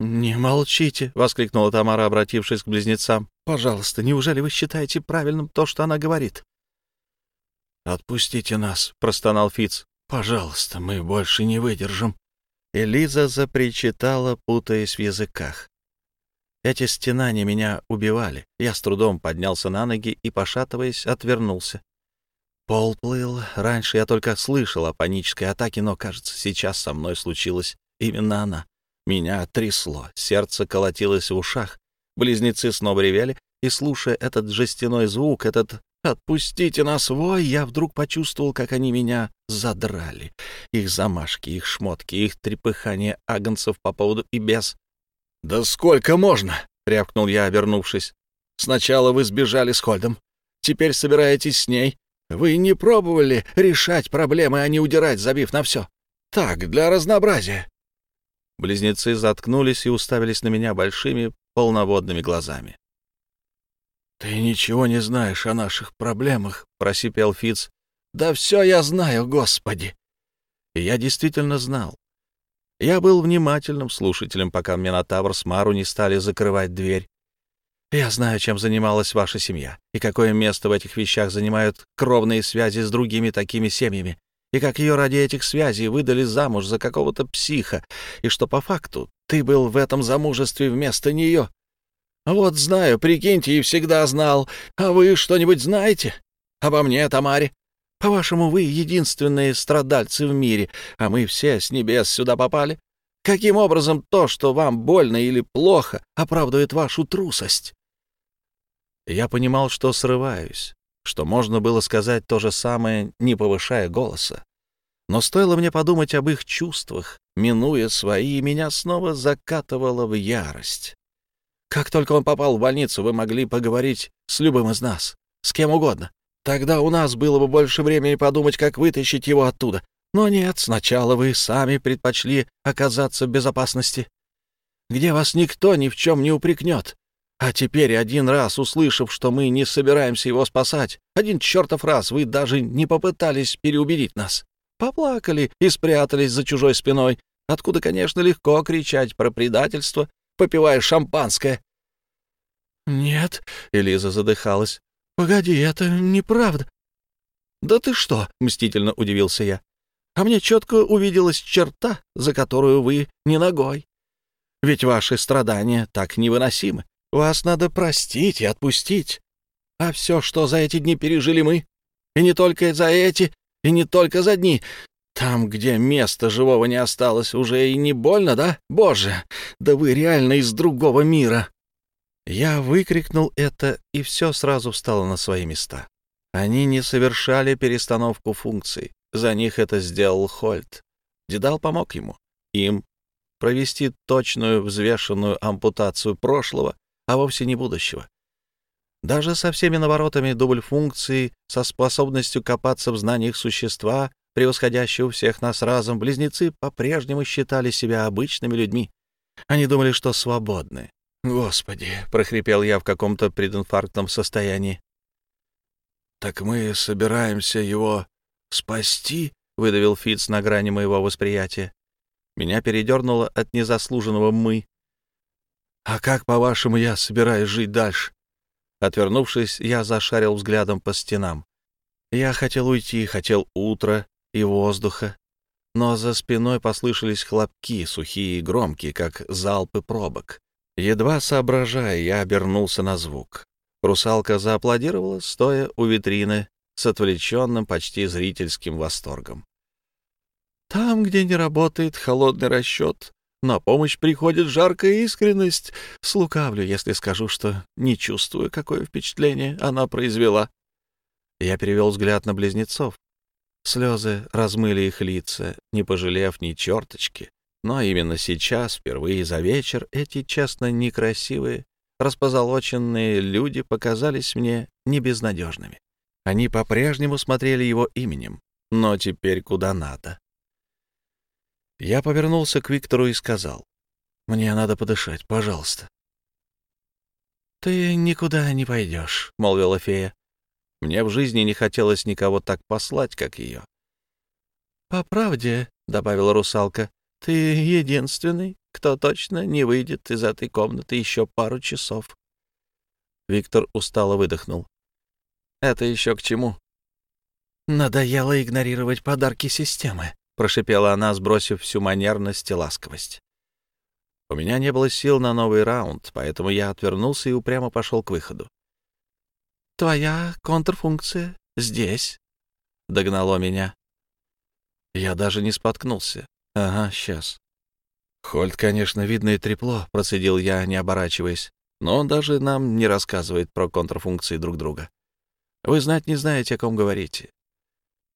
«Не молчите!» — воскликнула Тамара, обратившись к близнецам. «Пожалуйста, неужели вы считаете правильным то, что она говорит?» «Отпустите нас!» — простонал Фиц. «Пожалуйста, мы больше не выдержим!» Элиза запричитала, путаясь в языках. Эти стенания меня убивали. Я с трудом поднялся на ноги и, пошатываясь, отвернулся. Пол плыл. Раньше я только слышал о панической атаке, но, кажется, сейчас со мной случилась именно она. Меня трясло, сердце колотилось в ушах. Близнецы снова ревели, и, слушая этот жестяной звук, этот «Отпустите нас, вой!» я вдруг почувствовал, как они меня задрали. Их замашки, их шмотки, их трепыхание агнцев по поводу и без. «Да сколько можно?» — рявкнул я, обернувшись. «Сначала вы сбежали с Хольдом. Теперь собираетесь с ней. Вы не пробовали решать проблемы, а не удирать, забив на все. Так, для разнообразия». Близнецы заткнулись и уставились на меня большими полноводными глазами. «Ты ничего не знаешь о наших проблемах», — просипел Фиц. «Да все я знаю, Господи!» И я действительно знал. Я был внимательным слушателем, пока Минотавр с Мару не стали закрывать дверь. Я знаю, чем занималась ваша семья, и какое место в этих вещах занимают кровные связи с другими такими семьями, и как ее ради этих связей выдали замуж за какого-то психа, и что по факту ты был в этом замужестве вместо нее. Вот знаю, прикиньте, и всегда знал. А вы что-нибудь знаете? Обо мне, Тамаре? По-вашему, вы единственные страдальцы в мире, а мы все с небес сюда попали? Каким образом то, что вам больно или плохо, оправдывает вашу трусость?» Я понимал, что срываюсь, что можно было сказать то же самое, не повышая голоса. Но стоило мне подумать об их чувствах, минуя свои, меня снова закатывало в ярость. Как только он попал в больницу, вы могли поговорить с любым из нас, с кем угодно. Тогда у нас было бы больше времени подумать, как вытащить его оттуда. Но нет, сначала вы сами предпочли оказаться в безопасности, где вас никто ни в чем не упрекнет. А теперь, один раз услышав, что мы не собираемся его спасать, один чертов раз вы даже не попытались переубедить нас. Поплакали и спрятались за чужой спиной, откуда, конечно, легко кричать про предательство, попивая шампанское. «Нет», — Элиза задыхалась, «Погоди, это неправда». «Да ты что?» — мстительно удивился я. «А мне четко увиделась черта, за которую вы не ногой. Ведь ваши страдания так невыносимы. Вас надо простить и отпустить. А все, что за эти дни пережили мы, и не только за эти, и не только за дни, там, где места живого не осталось, уже и не больно, да? Боже, да вы реально из другого мира!» Я выкрикнул это, и все сразу встало на свои места. Они не совершали перестановку функций. За них это сделал Хольт. Дедал помог ему. Им провести точную взвешенную ампутацию прошлого, а вовсе не будущего. Даже со всеми наворотами дубль функций, со способностью копаться в знаниях существа, превосходящего всех нас разом, близнецы по-прежнему считали себя обычными людьми. Они думали, что свободны, «Господи!» — прохрипел я в каком-то прединфарктном состоянии. «Так мы собираемся его спасти?» — выдавил Фиц на грани моего восприятия. Меня передернуло от незаслуженного «мы». «А как, по-вашему, я собираюсь жить дальше? Отвернувшись, я зашарил взглядом по стенам. Я хотел уйти, хотел утра и воздуха, но за спиной послышались хлопки, сухие и громкие, как залпы пробок. Едва соображая, я обернулся на звук. Русалка зааплодировала, стоя у витрины с отвлеченным, почти зрительским восторгом. Там, где не работает холодный расчет, на помощь приходит жаркая искренность. Слукавлю, если скажу, что не чувствую, какое впечатление она произвела. Я перевел взгляд на близнецов. Слезы размыли их лица, не пожалев ни черточки. Но именно сейчас, впервые за вечер, эти честно некрасивые, распозолоченные люди показались мне не безнадежными. Они по-прежнему смотрели его именем, но теперь куда надо. Я повернулся к Виктору и сказал, «Мне надо подышать, пожалуйста». «Ты никуда не пойдешь», — молвила фея. Мне в жизни не хотелось никого так послать, как ее. «По правде», — добавила русалка, — «ты единственный, кто точно не выйдет из этой комнаты еще пару часов». Виктор устало выдохнул. «Это еще к чему?» «Надоело игнорировать подарки системы», — прошипела она, сбросив всю манерность и ласковость. У меня не было сил на новый раунд, поэтому я отвернулся и упрямо пошел к выходу. «Твоя контрфункция здесь», — догнало меня. Я даже не споткнулся. Ага, сейчас. Хольд, конечно, видное трепло, процедил я, не оборачиваясь, но он даже нам не рассказывает про контрфункции друг друга. Вы знать не знаете, о ком говорите.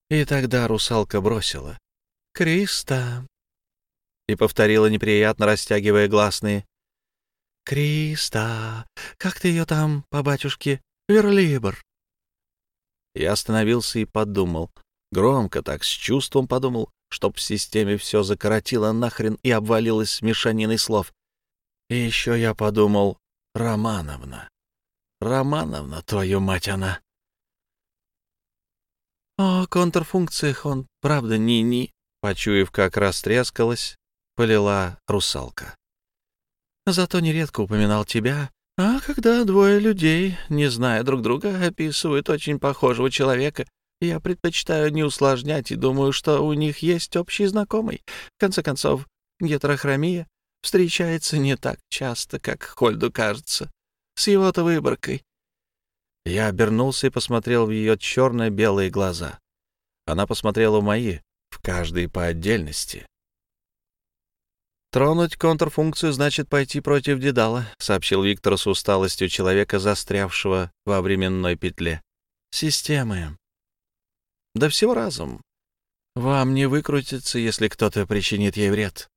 И тогда русалка бросила. «Криста!» И повторила, неприятно растягивая гласные. «Криста! Как ты ее там, по батюшке, Верлибр?» Я остановился и подумал. Громко так, с чувством подумал, чтоб в системе все закоротило нахрен и обвалилось с мешаниной слов. И еще я подумал, Романовна. Романовна, твою мать она. О контрфункциях он, правда, ни-ни, почуяв, как растрескалась, полила русалка. Зато нередко упоминал тебя, а когда двое людей, не зная друг друга, описывают очень похожего человека, я предпочитаю не усложнять и думаю, что у них есть общий знакомый. В конце концов, гетерохромия встречается не так часто, как Хольду кажется, с его-то выборкой. Я обернулся и посмотрел в ее черно-белые глаза. Она посмотрела в мои, в каждой по отдельности. «Тронуть контрфункцию значит пойти против Дедала», — сообщил Виктор с усталостью человека, застрявшего во временной петле. «Системы. Да всего разум. Вам не выкрутиться, если кто-то причинит ей вред.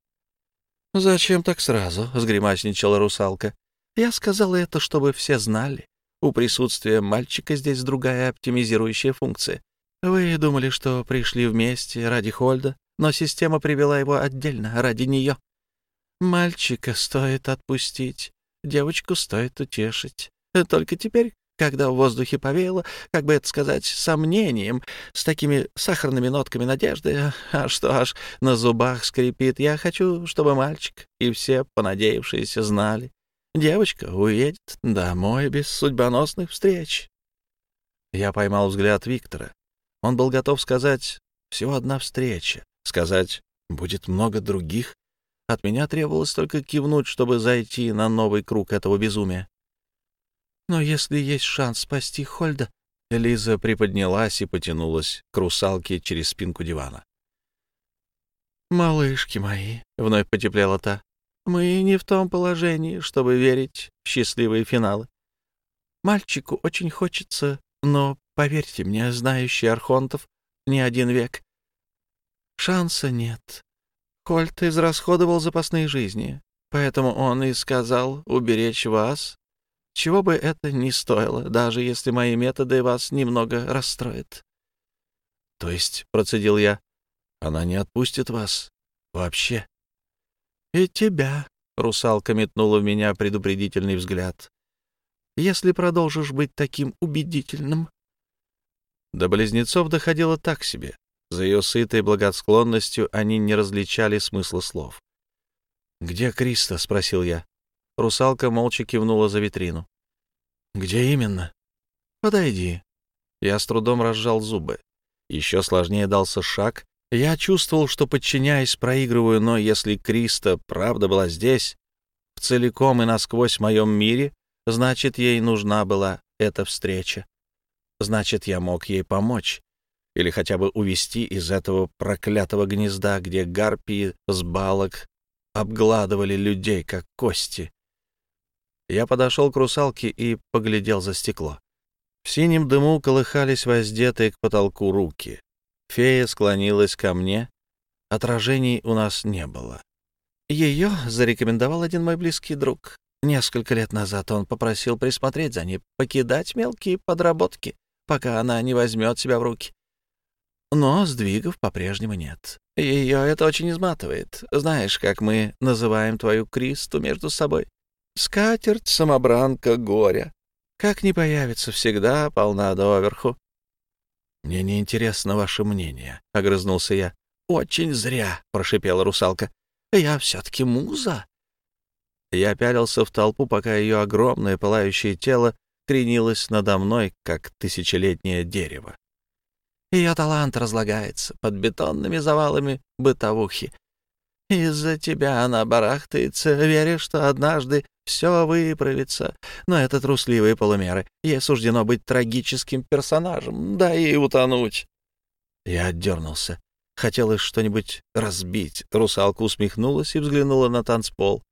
«Зачем так сразу?» — сгримасничала русалка. «Я сказала это, чтобы все знали. У присутствия мальчика здесь другая оптимизирующая функция. Вы думали, что пришли вместе ради Хольда, но система привела его отдельно, ради нее. Мальчика стоит отпустить, девочку стоит утешить. Только теперь, когда в воздухе повеяло, как бы это сказать, сомнением, с такими сахарными нотками надежды, а что аж на зубах скрипит. Я хочу, чтобы мальчик и все понадеявшиеся знали. Девочка уедет домой без судьбоносных встреч. Я поймал взгляд Виктора. Он был готов сказать «всего одна встреча», сказать «будет много других». От меня требовалось только кивнуть, чтобы зайти на новый круг этого безумия. Но если есть шанс спасти Хольда... Элиза приподнялась и потянулась к русалке через спинку дивана. «Малышки мои», — вновь потеплела та, — «мы не в том положении, чтобы верить в счастливые финалы. Мальчику очень хочется, но, поверьте мне, знающий Архонтов не один век, шанса нет. Хольд израсходовал запасные жизни, поэтому он и сказал уберечь вас чего бы это ни стоило, даже если мои методы вас немного расстроят. — То есть, — процедил я, — она не отпустит вас вообще? — И тебя, — русалка метнула в меня предупредительный взгляд. — Если продолжишь быть таким убедительным. До близнецов доходило так себе. За ее сытой благосклонностью они не различали смысла слов. «Где Криста?» — спросил я. Русалка молча кивнула за витрину. Где именно? Подойди. Я с трудом разжал зубы. Еще сложнее дался шаг. Я чувствовал, что, подчиняясь, проигрываю, но если Криста правда была здесь, в целиком и насквозь моем мире, значит, ей нужна была эта встреча. Значит, я мог ей помочь. Или хотя бы увести из этого проклятого гнезда, где гарпии с балок обгладывали людей, как кости. Я подошел к русалке и поглядел за стекло. В синем дыму колыхались воздетые к потолку руки. Фея склонилась ко мне. Отражений у нас не было. Ее зарекомендовал один мой близкий друг. Несколько лет назад он попросил присмотреть за ней, покидать мелкие подработки, пока она не возьмет себя в руки. Но сдвигов по-прежнему нет. Ее это очень изматывает. Знаешь, как мы называем твою Кристу между собой? Скатерть, самобранка, горя. Как не появится, всегда полна доверху. — Мне не интересно ваше мнение, — огрызнулся я. — Очень зря, — прошипела русалка. — Я все-таки муза. Я пялился в толпу, пока ее огромное пылающее тело кренилось надо мной, как тысячелетнее дерево. Ее талант разлагается под бетонными завалами бытовухи. Из-за тебя она барахтается, веря, что однажды все выправится. Но это трусливые полумеры. Ей суждено быть трагическим персонажем, да и утонуть. Я отдернулся. Хотелось что-нибудь разбить. Русалка усмехнулась и взглянула на танцпол.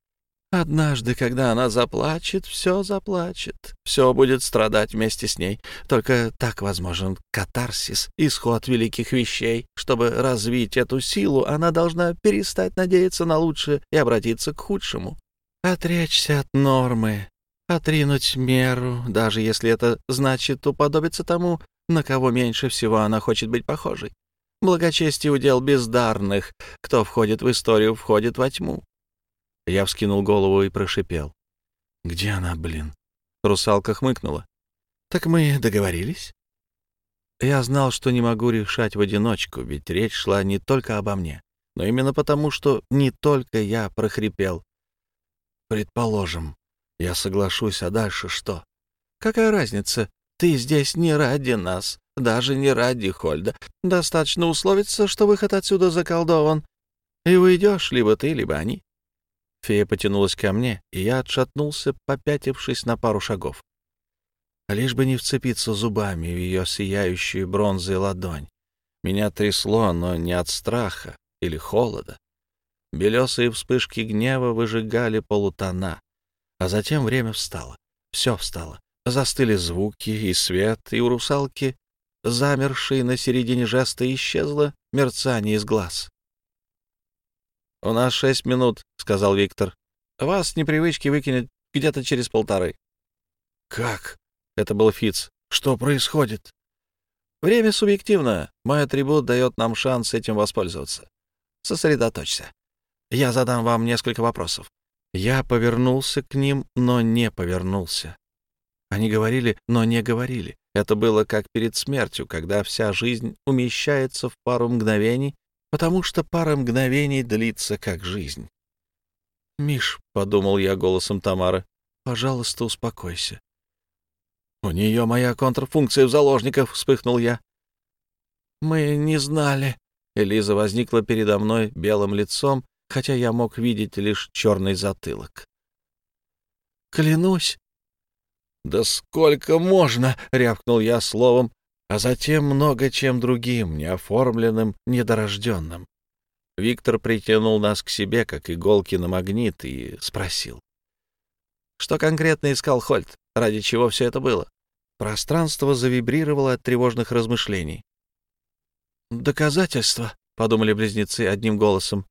Однажды, когда она заплачет, все заплачет, все будет страдать вместе с ней. Только так возможен катарсис, исход великих вещей. Чтобы развить эту силу, она должна перестать надеяться на лучшее и обратиться к худшему. Отречься от нормы, отринуть меру, даже если это значит уподобиться тому, на кого меньше всего она хочет быть похожей. Благочестие удел бездарных, кто входит в историю, входит во тьму. Я вскинул голову и прошипел. «Где она, блин?» Русалка хмыкнула. «Так мы договорились?» Я знал, что не могу решать в одиночку, ведь речь шла не только обо мне, но именно потому, что не только я прохрипел. «Предположим, я соглашусь, а дальше что?» «Какая разница? Ты здесь не ради нас, даже не ради Хольда. Достаточно условиться, что выход отсюда заколдован, и уйдешь либо ты, либо они. Фея потянулась ко мне, и я отшатнулся, попятившись на пару шагов. Лишь бы не вцепиться зубами в ее сияющую бронзой ладонь. Меня трясло, но не от страха или холода. Белесые вспышки гнева выжигали полутона, а затем время встало. Все встало. Застыли звуки и свет, и у русалки, замершей на середине жеста, исчезло мерцание из глаз. «У нас шесть минут», — сказал Виктор. «Вас с непривычки выкинет где-то через полторы». «Как?» — это был Фиц. «Что происходит?» «Время субъективно. Мой атрибут дает нам шанс этим воспользоваться. Сосредоточься. Я задам вам несколько вопросов». Я повернулся к ним, но не повернулся. Они говорили, но не говорили. Это было как перед смертью, когда вся жизнь умещается в пару мгновений, потому что пара мгновений длится как жизнь. «Миш», — подумал я голосом Тамары, — «пожалуйста, успокойся». «У нее моя контрфункция в заложниках», — вспыхнул я. «Мы не знали». Элиза возникла передо мной белым лицом, хотя я мог видеть лишь черный затылок. «Клянусь». «Да сколько можно?» — рявкнул я словом, а затем много чем другим, неоформленным, недорожденным. Виктор притянул нас к себе, как иголки на магнит, и спросил. Что конкретно искал Хольт? Ради чего все это было? Пространство завибрировало от тревожных размышлений. «Доказательства», — подумали близнецы одним голосом.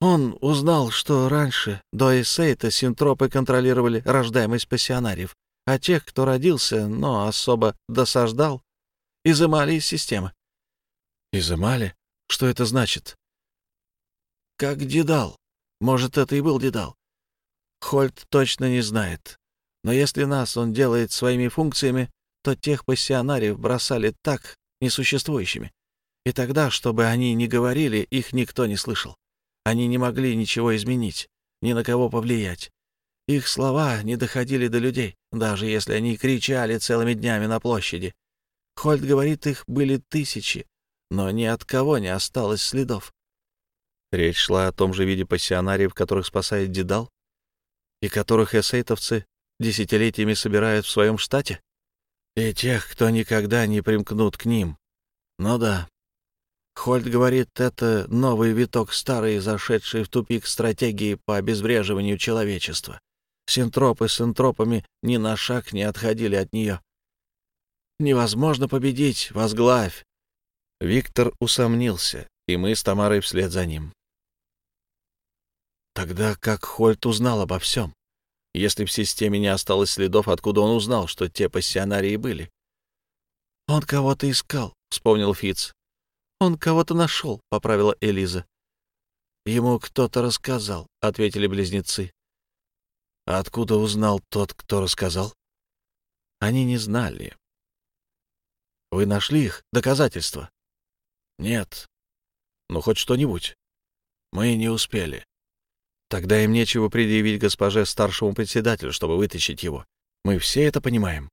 Он узнал, что раньше, до Эссейта, синтропы контролировали рождаемость пассионариев, а тех, кто родился, но особо досаждал, изымали из системы. Изымали? Что это значит? Как Дедал. Может, это и был Дедал. Хольт точно не знает. Но если нас он делает своими функциями, то тех пассионариев бросали так, несуществующими. И тогда, чтобы они не говорили, их никто не слышал. Они не могли ничего изменить, ни на кого повлиять. Их слова не доходили до людей, даже если они кричали целыми днями на площади. Хольт говорит, их были тысячи, но ни от кого не осталось следов. Речь шла о том же виде пассионариев, которых спасает Дедал, и которых эсейтовцы десятилетиями собирают в своем штате, и тех, кто никогда не примкнут к ним. Ну да. Хольт говорит, это новый виток старой, зашедшей в тупик стратегии по обезвреживанию человечества. Синтропы с энтропами ни на шаг не отходили от нее. Невозможно победить, возглавь. Виктор усомнился, и мы с Тамарой вслед за ним. Тогда как Хольт узнал обо всем? Если в системе не осталось следов, откуда он узнал, что те пассионарии были? «Он кого-то искал», — вспомнил Фиц. «Он кого-то нашел», — поправила Элиза. «Ему кто-то рассказал», — ответили близнецы. «А откуда узнал тот, кто рассказал?» Они не знали. «Вы нашли их? Доказательства?» «Нет. Ну, хоть что-нибудь. Мы не успели». Тогда им нечего предъявить госпоже старшему председателю, чтобы вытащить его. Мы все это понимаем.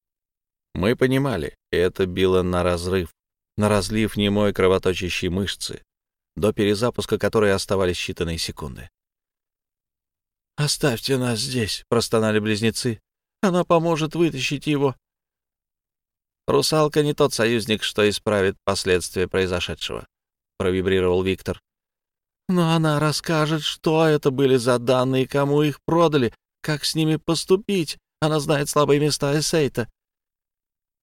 Мы понимали, и это било на разрыв, на разлив немой кровоточащей мышцы, до перезапуска которой оставались считанные секунды. «Оставьте нас здесь», — простонали близнецы. «Она поможет вытащить его». «Русалка не тот союзник, что исправит последствия произошедшего», — провибрировал Виктор. Но она расскажет, что это были за данные, кому их продали, как с ними поступить. Она знает слабые места Эсейта.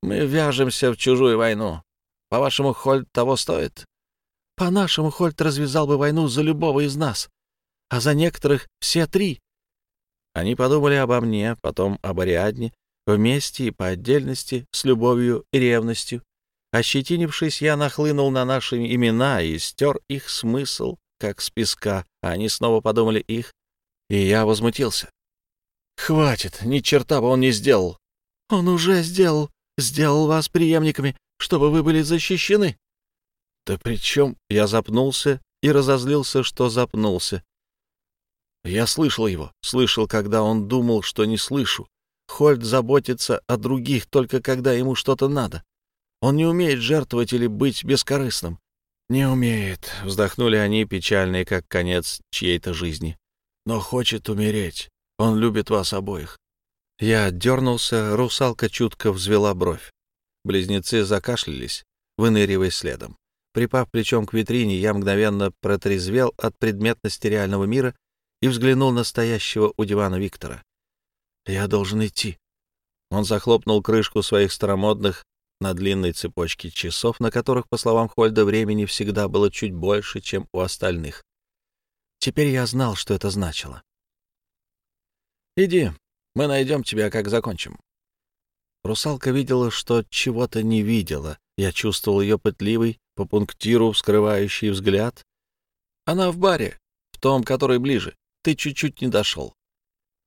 Мы вяжемся в чужую войну. По-вашему, Хольт того стоит? По-нашему, Хольт развязал бы войну за любого из нас, а за некоторых все три. Они подумали обо мне, потом об Ариадне, вместе и по отдельности, с любовью и ревностью. Ощетинившись, я нахлынул на наши имена и стер их смысл как с песка, а они снова подумали их, и я возмутился. «Хватит, ни черта бы он не сделал!» «Он уже сделал, сделал вас преемниками, чтобы вы были защищены!» «Да при чем?» — я запнулся и разозлился, что запнулся. Я слышал его, слышал, когда он думал, что не слышу. Хольд заботится о других только когда ему что-то надо. Он не умеет жертвовать или быть бескорыстным. «Не умеет», — вздохнули они, печальные, как конец чьей-то жизни. «Но хочет умереть. Он любит вас обоих». Я отдернулся, русалка чутко взвела бровь. Близнецы закашлялись, выныривая следом. Припав плечом к витрине, я мгновенно протрезвел от предметности реального мира и взглянул на стоящего у дивана Виктора. «Я должен идти». Он захлопнул крышку своих старомодных на длинной цепочке часов, на которых, по словам Хольда, времени всегда было чуть больше, чем у остальных. Теперь я знал, что это значило. «Иди, мы найдем тебя, как закончим». Русалка видела, что чего-то не видела. Я чувствовал ее пытливый, по пунктиру вскрывающий взгляд. «Она в баре, в том, который ближе. Ты чуть-чуть не дошел».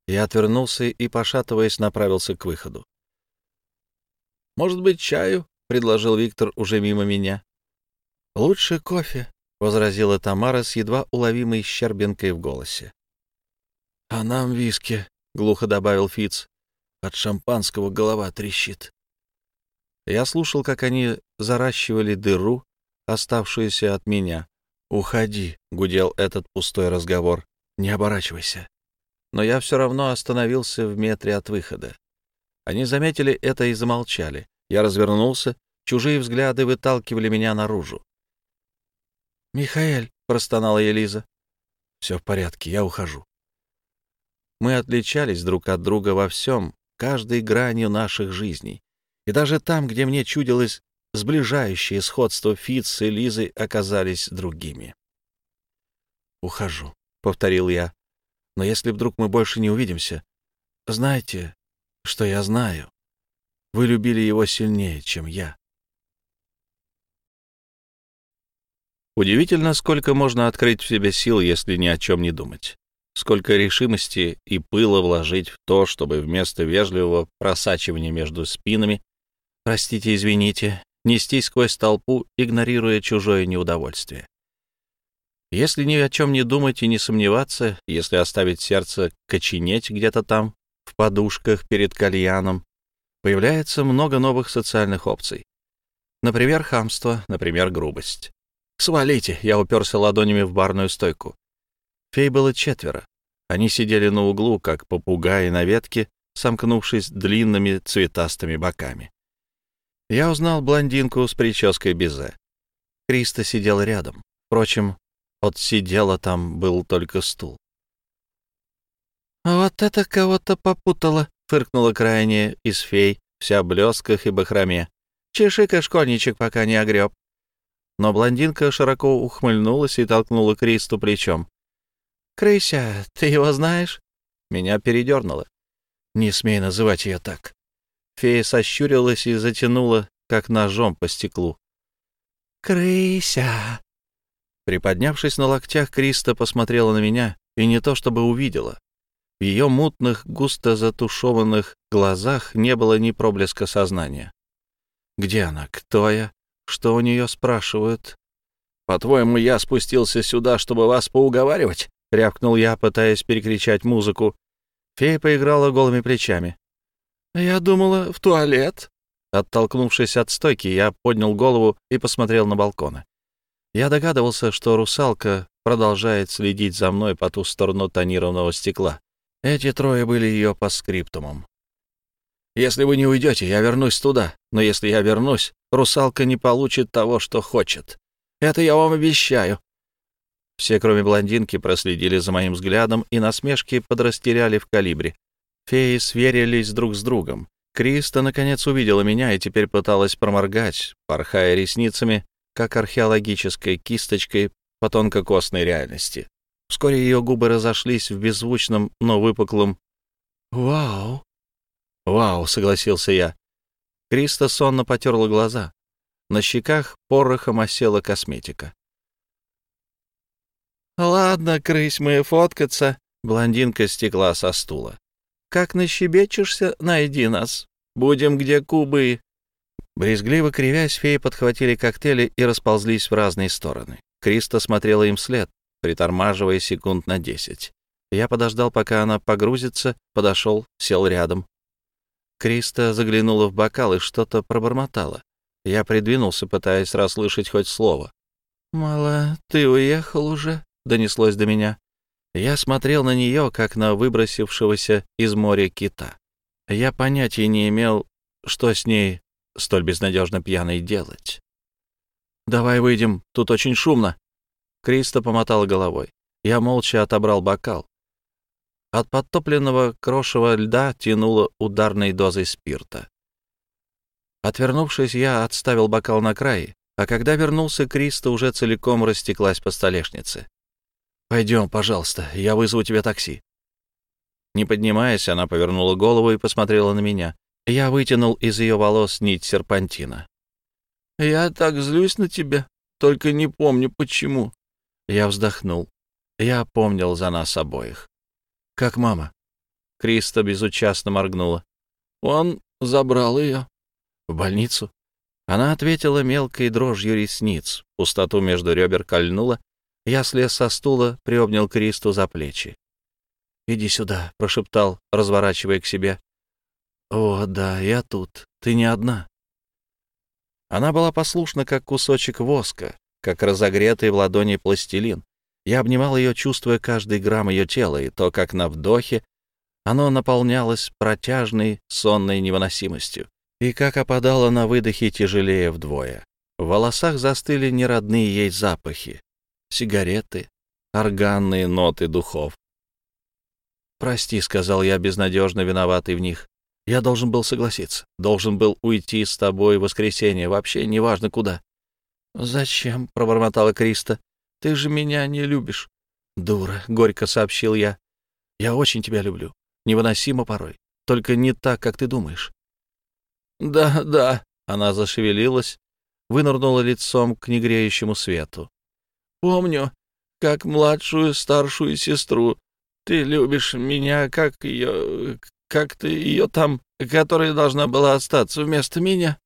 Я отвернулся и, пошатываясь, направился к выходу. Может быть, чаю?» — предложил Виктор уже мимо меня. «Лучше кофе», — возразила Тамара с едва уловимой щербинкой в голосе. «А нам виски», — глухо добавил Фиц. «От шампанского голова трещит». Я слушал, как они заращивали дыру, оставшуюся от меня. «Уходи», — гудел этот пустой разговор. «Не оборачивайся». Но я все равно остановился в метре от выхода. Они заметили это и замолчали. Я развернулся, чужие взгляды выталкивали меня наружу. «Михаэль», — простонала Елиза. «Все в порядке, я ухожу». Мы отличались друг от друга во всем, каждой гранью наших жизней. И даже там, где мне чудилось сближающее сходство Фитц и Лизы, оказались другими. «Ухожу», — повторил я. «Но если вдруг мы больше не увидимся, знайте, что я знаю. Вы любили его сильнее, чем я. Удивительно, сколько можно открыть в себе сил, если ни о чем не думать. Сколько решимости и пыла вложить в то, чтобы вместо вежливого просачивания между спинами, простите, извините, нести сквозь толпу, игнорируя чужое неудовольствие. Если ни о чем не думать и не сомневаться, если оставить сердце коченеть где-то там, в подушках перед кальяном, появляется много новых социальных опций. Например, хамство, например, грубость. «Свалите!» — я уперся ладонями в барную стойку. Фей было четверо. Они сидели на углу, как попугаи на ветке, сомкнувшись длинными цветастыми боками. Я узнал блондинку с прической безе. Криста сидела рядом. Впрочем, от сидела там был только стул. «Вот это кого-то попутало», — фыркнула крайняя из фей, вся в блесках и бахроме. «Чешика школьничек пока не огреб». Но блондинка широко ухмыльнулась и толкнула Кристу плечом. «Крыся, ты его знаешь?» Меня передернуло. «Не смей называть ее так». Фея сощурилась и затянула, как ножом по стеклу. «Крыся!» Приподнявшись на локтях, Криста посмотрела на меня и не то чтобы увидела. В ее мутных, густо затушеванных глазах не было ни проблеска сознания. Где она? Кто я? Что у нее спрашивают? «По-твоему, я спустился сюда, чтобы вас поуговаривать?» — рявкнул я, пытаясь перекричать музыку. Фея поиграла голыми плечами. «Я думала, в туалет». Оттолкнувшись от стойки, я поднял голову и посмотрел на балконы. Я догадывался, что русалка продолжает следить за мной по ту сторону тонированного стекла. Эти трое были ее по скриптумам. «Если вы не уйдете, я вернусь туда. Но если я вернусь, русалка не получит того, что хочет. Это я вам обещаю». Все, кроме блондинки, проследили за моим взглядом и насмешки подрастеряли в калибре. Феи сверились друг с другом. Криста, наконец, увидела меня и теперь пыталась проморгать, порхая ресницами, как археологической кисточкой по тонкокосной реальности. Вскоре ее губы разошлись в беззвучном, но выпуклом «Вау!» «Вау!» — согласился я. Криста сонно потерла глаза. На щеках порохом осела косметика. «Ладно, крысь мы фоткаться», — блондинка стекла со стула. Как нащебечешься, найди нас. Будем где кубы». Брезгливо кривясь, феи подхватили коктейли и расползлись в разные стороны. Криста смотрела им вслед, притормаживая секунд на десять. Я подождал, пока она погрузится, подошел, сел рядом. Криста заглянула в бокал и что-то пробормотала. Я придвинулся, пытаясь расслышать хоть слово. «Мало, ты уехал уже?» — донеслось до меня. Я смотрел на нее, как на выбросившегося из моря кита. Я понятия не имел, что с ней столь безнадежно пьяной делать. «Давай выйдем, тут очень шумно». Криста помотала головой. Я молча отобрал бокал. От подтопленного крошева льда тянуло ударной дозой спирта. Отвернувшись, я отставил бокал на край, а когда вернулся, Криста уже целиком растеклась по столешнице. «Пойдем, пожалуйста, я вызову тебе такси». Не поднимаясь, она повернула голову и посмотрела на меня. Я вытянул из ее волос нить серпантина. «Я так злюсь на тебя, только не помню, почему». Я вздохнул. Я помнил за нас обоих. «Как мама?» Криста безучастно моргнула. «Он забрал ее». «В больницу?» Она ответила мелкой дрожью ресниц. Пустоту между ребер кольнула, я слез со стула, приобнял Кристу за плечи. «Иди сюда», — прошептал, разворачивая к себе. «О, да, я тут. Ты не одна». Она была послушна, как кусочек воска, как разогретый в ладони пластилин. Я обнимал ее, чувствуя каждый грамм ее тела, и то, как на вдохе оно наполнялось протяжной, сонной невыносимостью, и как опадало на выдохе тяжелее вдвое. В волосах застыли неродные ей запахи, сигареты, органные ноты духов. «Прости», — сказал я, безнадежно виноватый в них. «Я должен был согласиться. Должен был уйти с тобой в воскресенье, вообще неважно куда». «Зачем?» — пробормотала Криста. «Ты же меня не любишь». «Дура», — горько сообщил я. «Я очень тебя люблю. Невыносимо порой. Только не так, как ты думаешь». «Да, да», — она зашевелилась, вынырнула лицом к негреющему свету. Помню, как младшую старшую сестру. Ты любишь меня, как ее... как ты ее там, которая должна была остаться вместо меня?»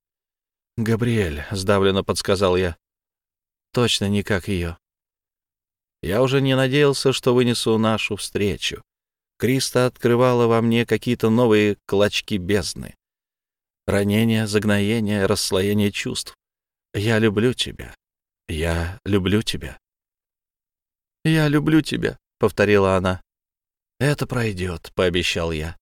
«Габриэль», — сдавленно подсказал я. «Точно не как ее». Я уже не надеялся, что вынесу нашу встречу. Криста открывала во мне какие-то новые клочки бездны. Ранение, загноение, расслоение чувств. Я люблю тебя. Я люблю тебя. «Я люблю тебя», — повторила она. «Это пройдет», — пообещал я.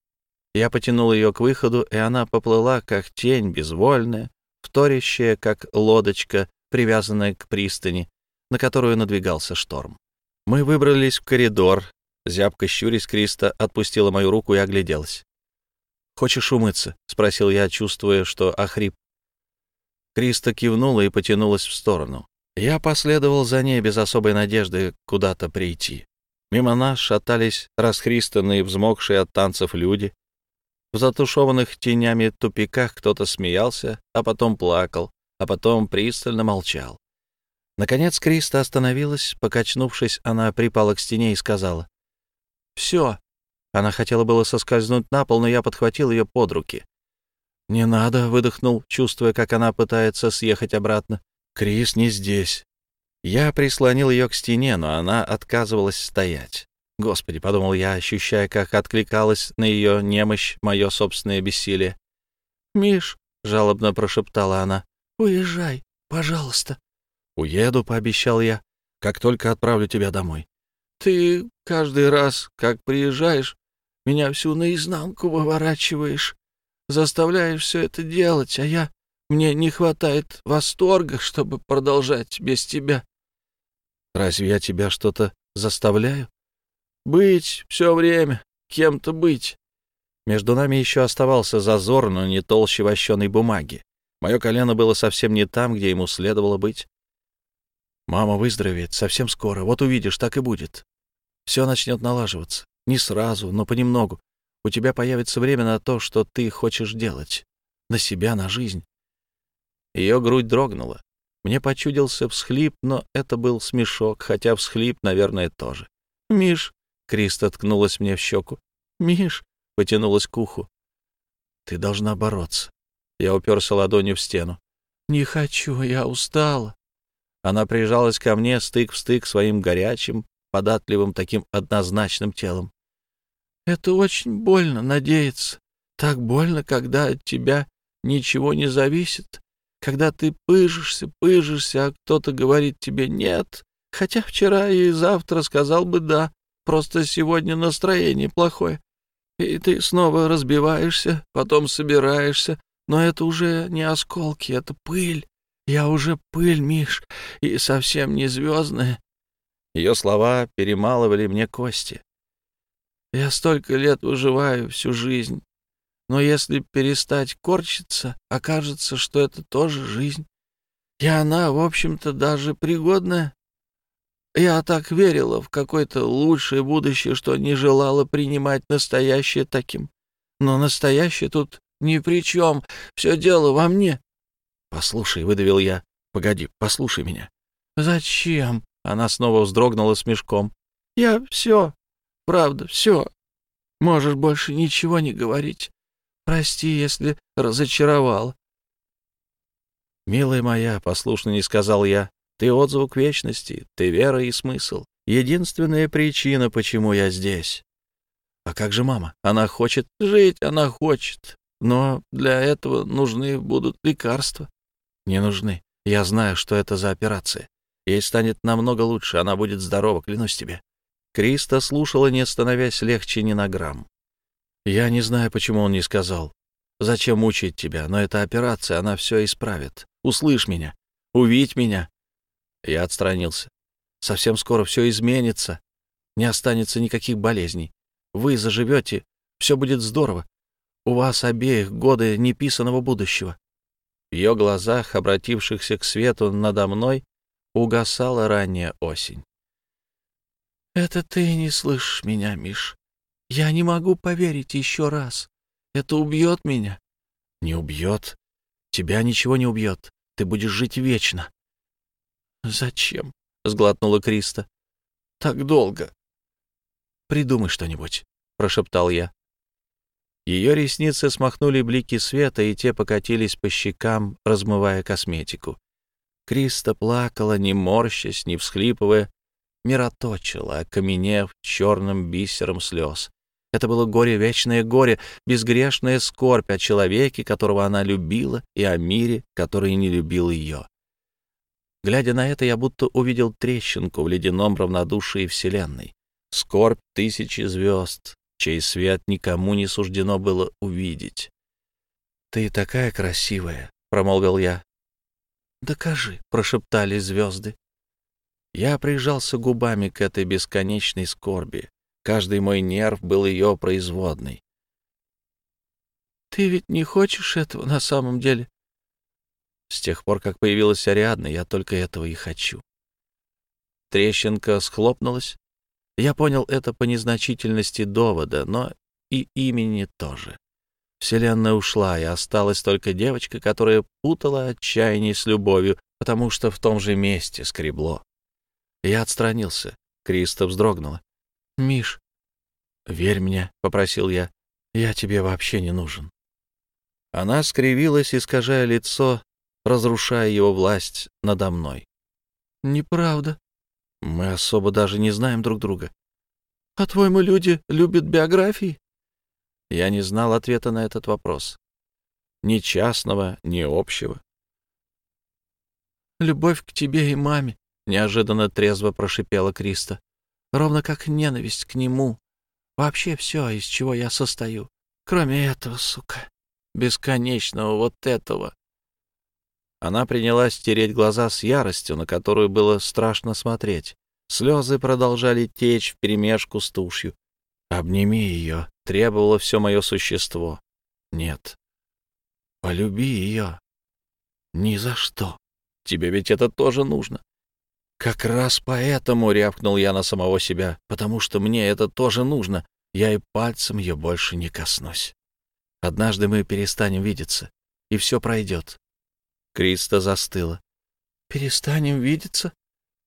Я потянул ее к выходу, и она поплыла, как тень, безвольная, вторящая, как лодочка, привязанная к пристани, на которую надвигался шторм. Мы выбрались в коридор. Зябко щурясь, Криста отпустила мою руку и огляделась. «Хочешь умыться?» — спросил я, чувствуя, что охрип. Криста кивнула и потянулась в сторону. Я последовал за ней без особой надежды куда-то прийти. Мимо нас шатались расхристанные, взмокшие от танцев люди. В затушеванных тенями тупиках кто-то смеялся, а потом плакал, а потом пристально молчал. Наконец Криста остановилась, покачнувшись, она припала к стене и сказала. «Все». Она хотела было соскользнуть на пол, но я подхватил ее под руки. «Не надо», — выдохнул, чувствуя, как она пытается съехать обратно. «Крис не здесь». Я прислонил ее к стене, но она отказывалась стоять. Господи, — подумал я, ощущая, как откликалось на ее немощь мое собственное бессилие. «Миш», — жалобно прошептала она, — «уезжай, пожалуйста». «Уеду», — пообещал я, — «как только отправлю тебя домой». «Ты каждый раз, как приезжаешь, меня всю наизнанку выворачиваешь, заставляешь все это делать, а я... Мне не хватает восторга, чтобы продолжать без тебя». «Разве я тебя что-то заставляю?» «Быть все время, кем-то быть». Между нами еще оставался зазор, но не толще вощеной бумаги. Мое колено было совсем не там, где ему следовало быть. Мама выздоровеет совсем скоро, вот увидишь, так и будет. Все начнет налаживаться. Не сразу, но понемногу. У тебя появится время на то, что ты хочешь делать. На себя, на жизнь. Ее грудь дрогнула. Мне почудился всхлип, но это был смешок, хотя всхлип, наверное, тоже. «Миш!» — Криста ткнулась мне в щеку. «Миш!» — потянулась к уху. «Ты должна бороться». Я уперся ладонью в стену. «Не хочу, я устала». Она прижалась ко мне стык в стык своим горячим, податливым, таким однозначным телом. «Это очень больно надеяться. Так больно, когда от тебя ничего не зависит, когда ты пыжишься, пыжишься, а кто-то говорит тебе «нет», хотя вчера и завтра сказал бы «да», просто сегодня настроение плохое. И ты снова разбиваешься, потом собираешься, но это уже не осколки, это пыль. Я уже пыль, Миш, и совсем не звездная. Ее слова перемалывали мне кости. Я столько лет выживаю всю жизнь, но если перестать корчиться, окажется, что это тоже жизнь. И она, в общем-то, даже пригодная. Я так верила в какое-то лучшее будущее, что не желала принимать настоящее таким. Но настоящее тут ни при чем, все дело во мне. «Послушай», — выдавил я. «Погоди, послушай меня». «Зачем?» — она снова вздрогнула с мешком. «Я все, правда, все. Можешь больше ничего не говорить. Прости, если разочаровал». «Милая моя», — послушно не сказал я, — «ты отзвук вечности, ты вера и смысл. Единственная причина, почему я здесь». «А как же мама? Она хочет жить, она хочет. Но для этого нужны будут лекарства. Не нужны. Я знаю, что это за операция. Ей станет намного лучше, она будет здорова, клянусь тебе. Криста слушала, не становясь легче ни на грамм. Я не знаю, почему он не сказал. Зачем мучить тебя, но эта операция, она все исправит. Услышь меня, увидь меня. Я отстранился. Совсем скоро все изменится. Не останется никаких болезней. Вы заживете, все будет здорово. У вас обеих годы неписанного будущего. В ее глазах, обратившихся к свету надо мной, угасала ранняя осень. «Это ты не слышишь меня, Миш. Я не могу поверить еще раз. Это убьет меня». «Не убьет. Тебя ничего не убьет. Ты будешь жить вечно». «Зачем?» — сглотнула Криста. «Так долго». «Придумай что-нибудь», — прошептал я. Ее ресницы смахнули блики света, и те покатились по щекам, размывая косметику. Криста плакала, не морщась, не всхлипывая, мироточила, окаменев черным бисером слез. Это было горе, вечное горе, безгрешная скорбь о человеке, которого она любила, и о мире, который не любил ее. Глядя на это, я будто увидел трещинку в ледяном равнодушии Вселенной. Скорбь тысячи звезд, чей свет никому не суждено было увидеть. «Ты такая красивая», — промолвил я. «Докажи», — прошептали звезды. Я прижался губами к этой бесконечной скорби. Каждый мой нерв был ее производной. «Ты ведь не хочешь этого на самом деле?» С тех пор, как появилась Ариадна, я только этого и хочу. Трещинка схлопнулась. Я понял это по незначительности довода, но и имени тоже. Вселенная ушла, и осталась только девочка, которая путала отчаяние с любовью, потому что в том же месте скребло. Я отстранился. Криста вздрогнула. «Миш, верь мне», — попросил я, — «я тебе вообще не нужен». Она скривилась, искажая лицо, разрушая его власть надо мной. «Неправда. Мы особо даже не знаем друг друга. По-твоему, люди любят биографии?» Я не знал ответа на этот вопрос. Ни частного, ни общего. «Любовь к тебе и маме», — неожиданно трезво прошипела Криста ровно как ненависть к нему. Вообще все, из чего я состою. Кроме этого, сука, бесконечного вот этого. Она принялась тереть глаза с яростью, на которую было страшно смотреть. Слезы продолжали течь вперемешку с тушью. «Обними ее», — требовало все мое существо. «Нет». «Полюби ее». «Ни за что. Тебе ведь это тоже нужно. «Как раз поэтому», — рявкнул я на самого себя, «потому что мне это тоже нужно. Я и пальцем ее больше не коснусь. Однажды мы перестанем видеться, и все пройдет». Криста застыла. «Перестанем видеться?»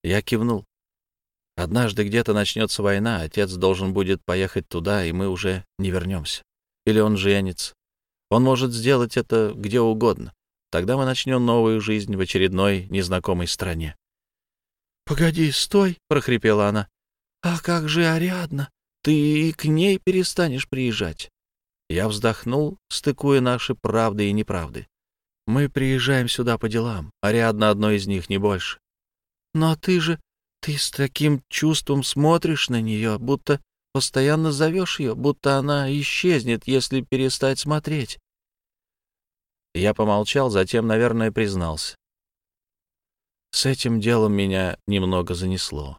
Я кивнул. «Однажды где-то начнется война, отец должен будет поехать туда, и мы уже не вернемся. Или он женится. Он может сделать это где угодно. Тогда мы начнем новую жизнь в очередной незнакомой стране. «Погоди, стой!» — прохрипела она. «А как же Ариадна? Ты и к ней перестанешь приезжать». Я вздохнул, стыкуя наши правды и неправды. «Мы приезжаем сюда по делам. Ариадна одно из них, не больше». «Но ты же... Ты с таким чувством смотришь на нее, будто постоянно зовешь ее, будто она исчезнет, если перестать смотреть». Я помолчал, затем, наверное, признался. С этим делом меня немного занесло.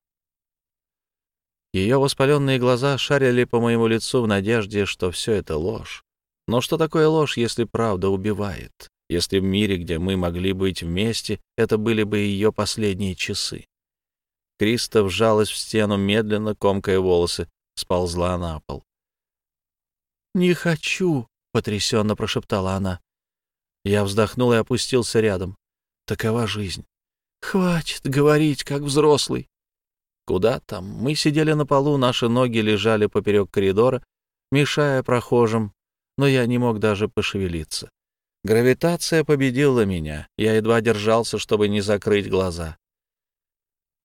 Ее воспаленные глаза шарили по моему лицу в надежде, что все это ложь. Но что такое ложь, если правда убивает? Если в мире, где мы могли быть вместе, это были бы ее последние часы? Криста вжалась в стену, медленно комкая волосы, сползла на пол. «Не хочу», — потрясенно прошептала она. Я вздохнул и опустился рядом. Такова жизнь. «Хватит говорить, как взрослый». Куда там? Мы сидели на полу, наши ноги лежали поперек коридора, мешая прохожим, но я не мог даже пошевелиться. Гравитация победила меня. Я едва держался, чтобы не закрыть глаза.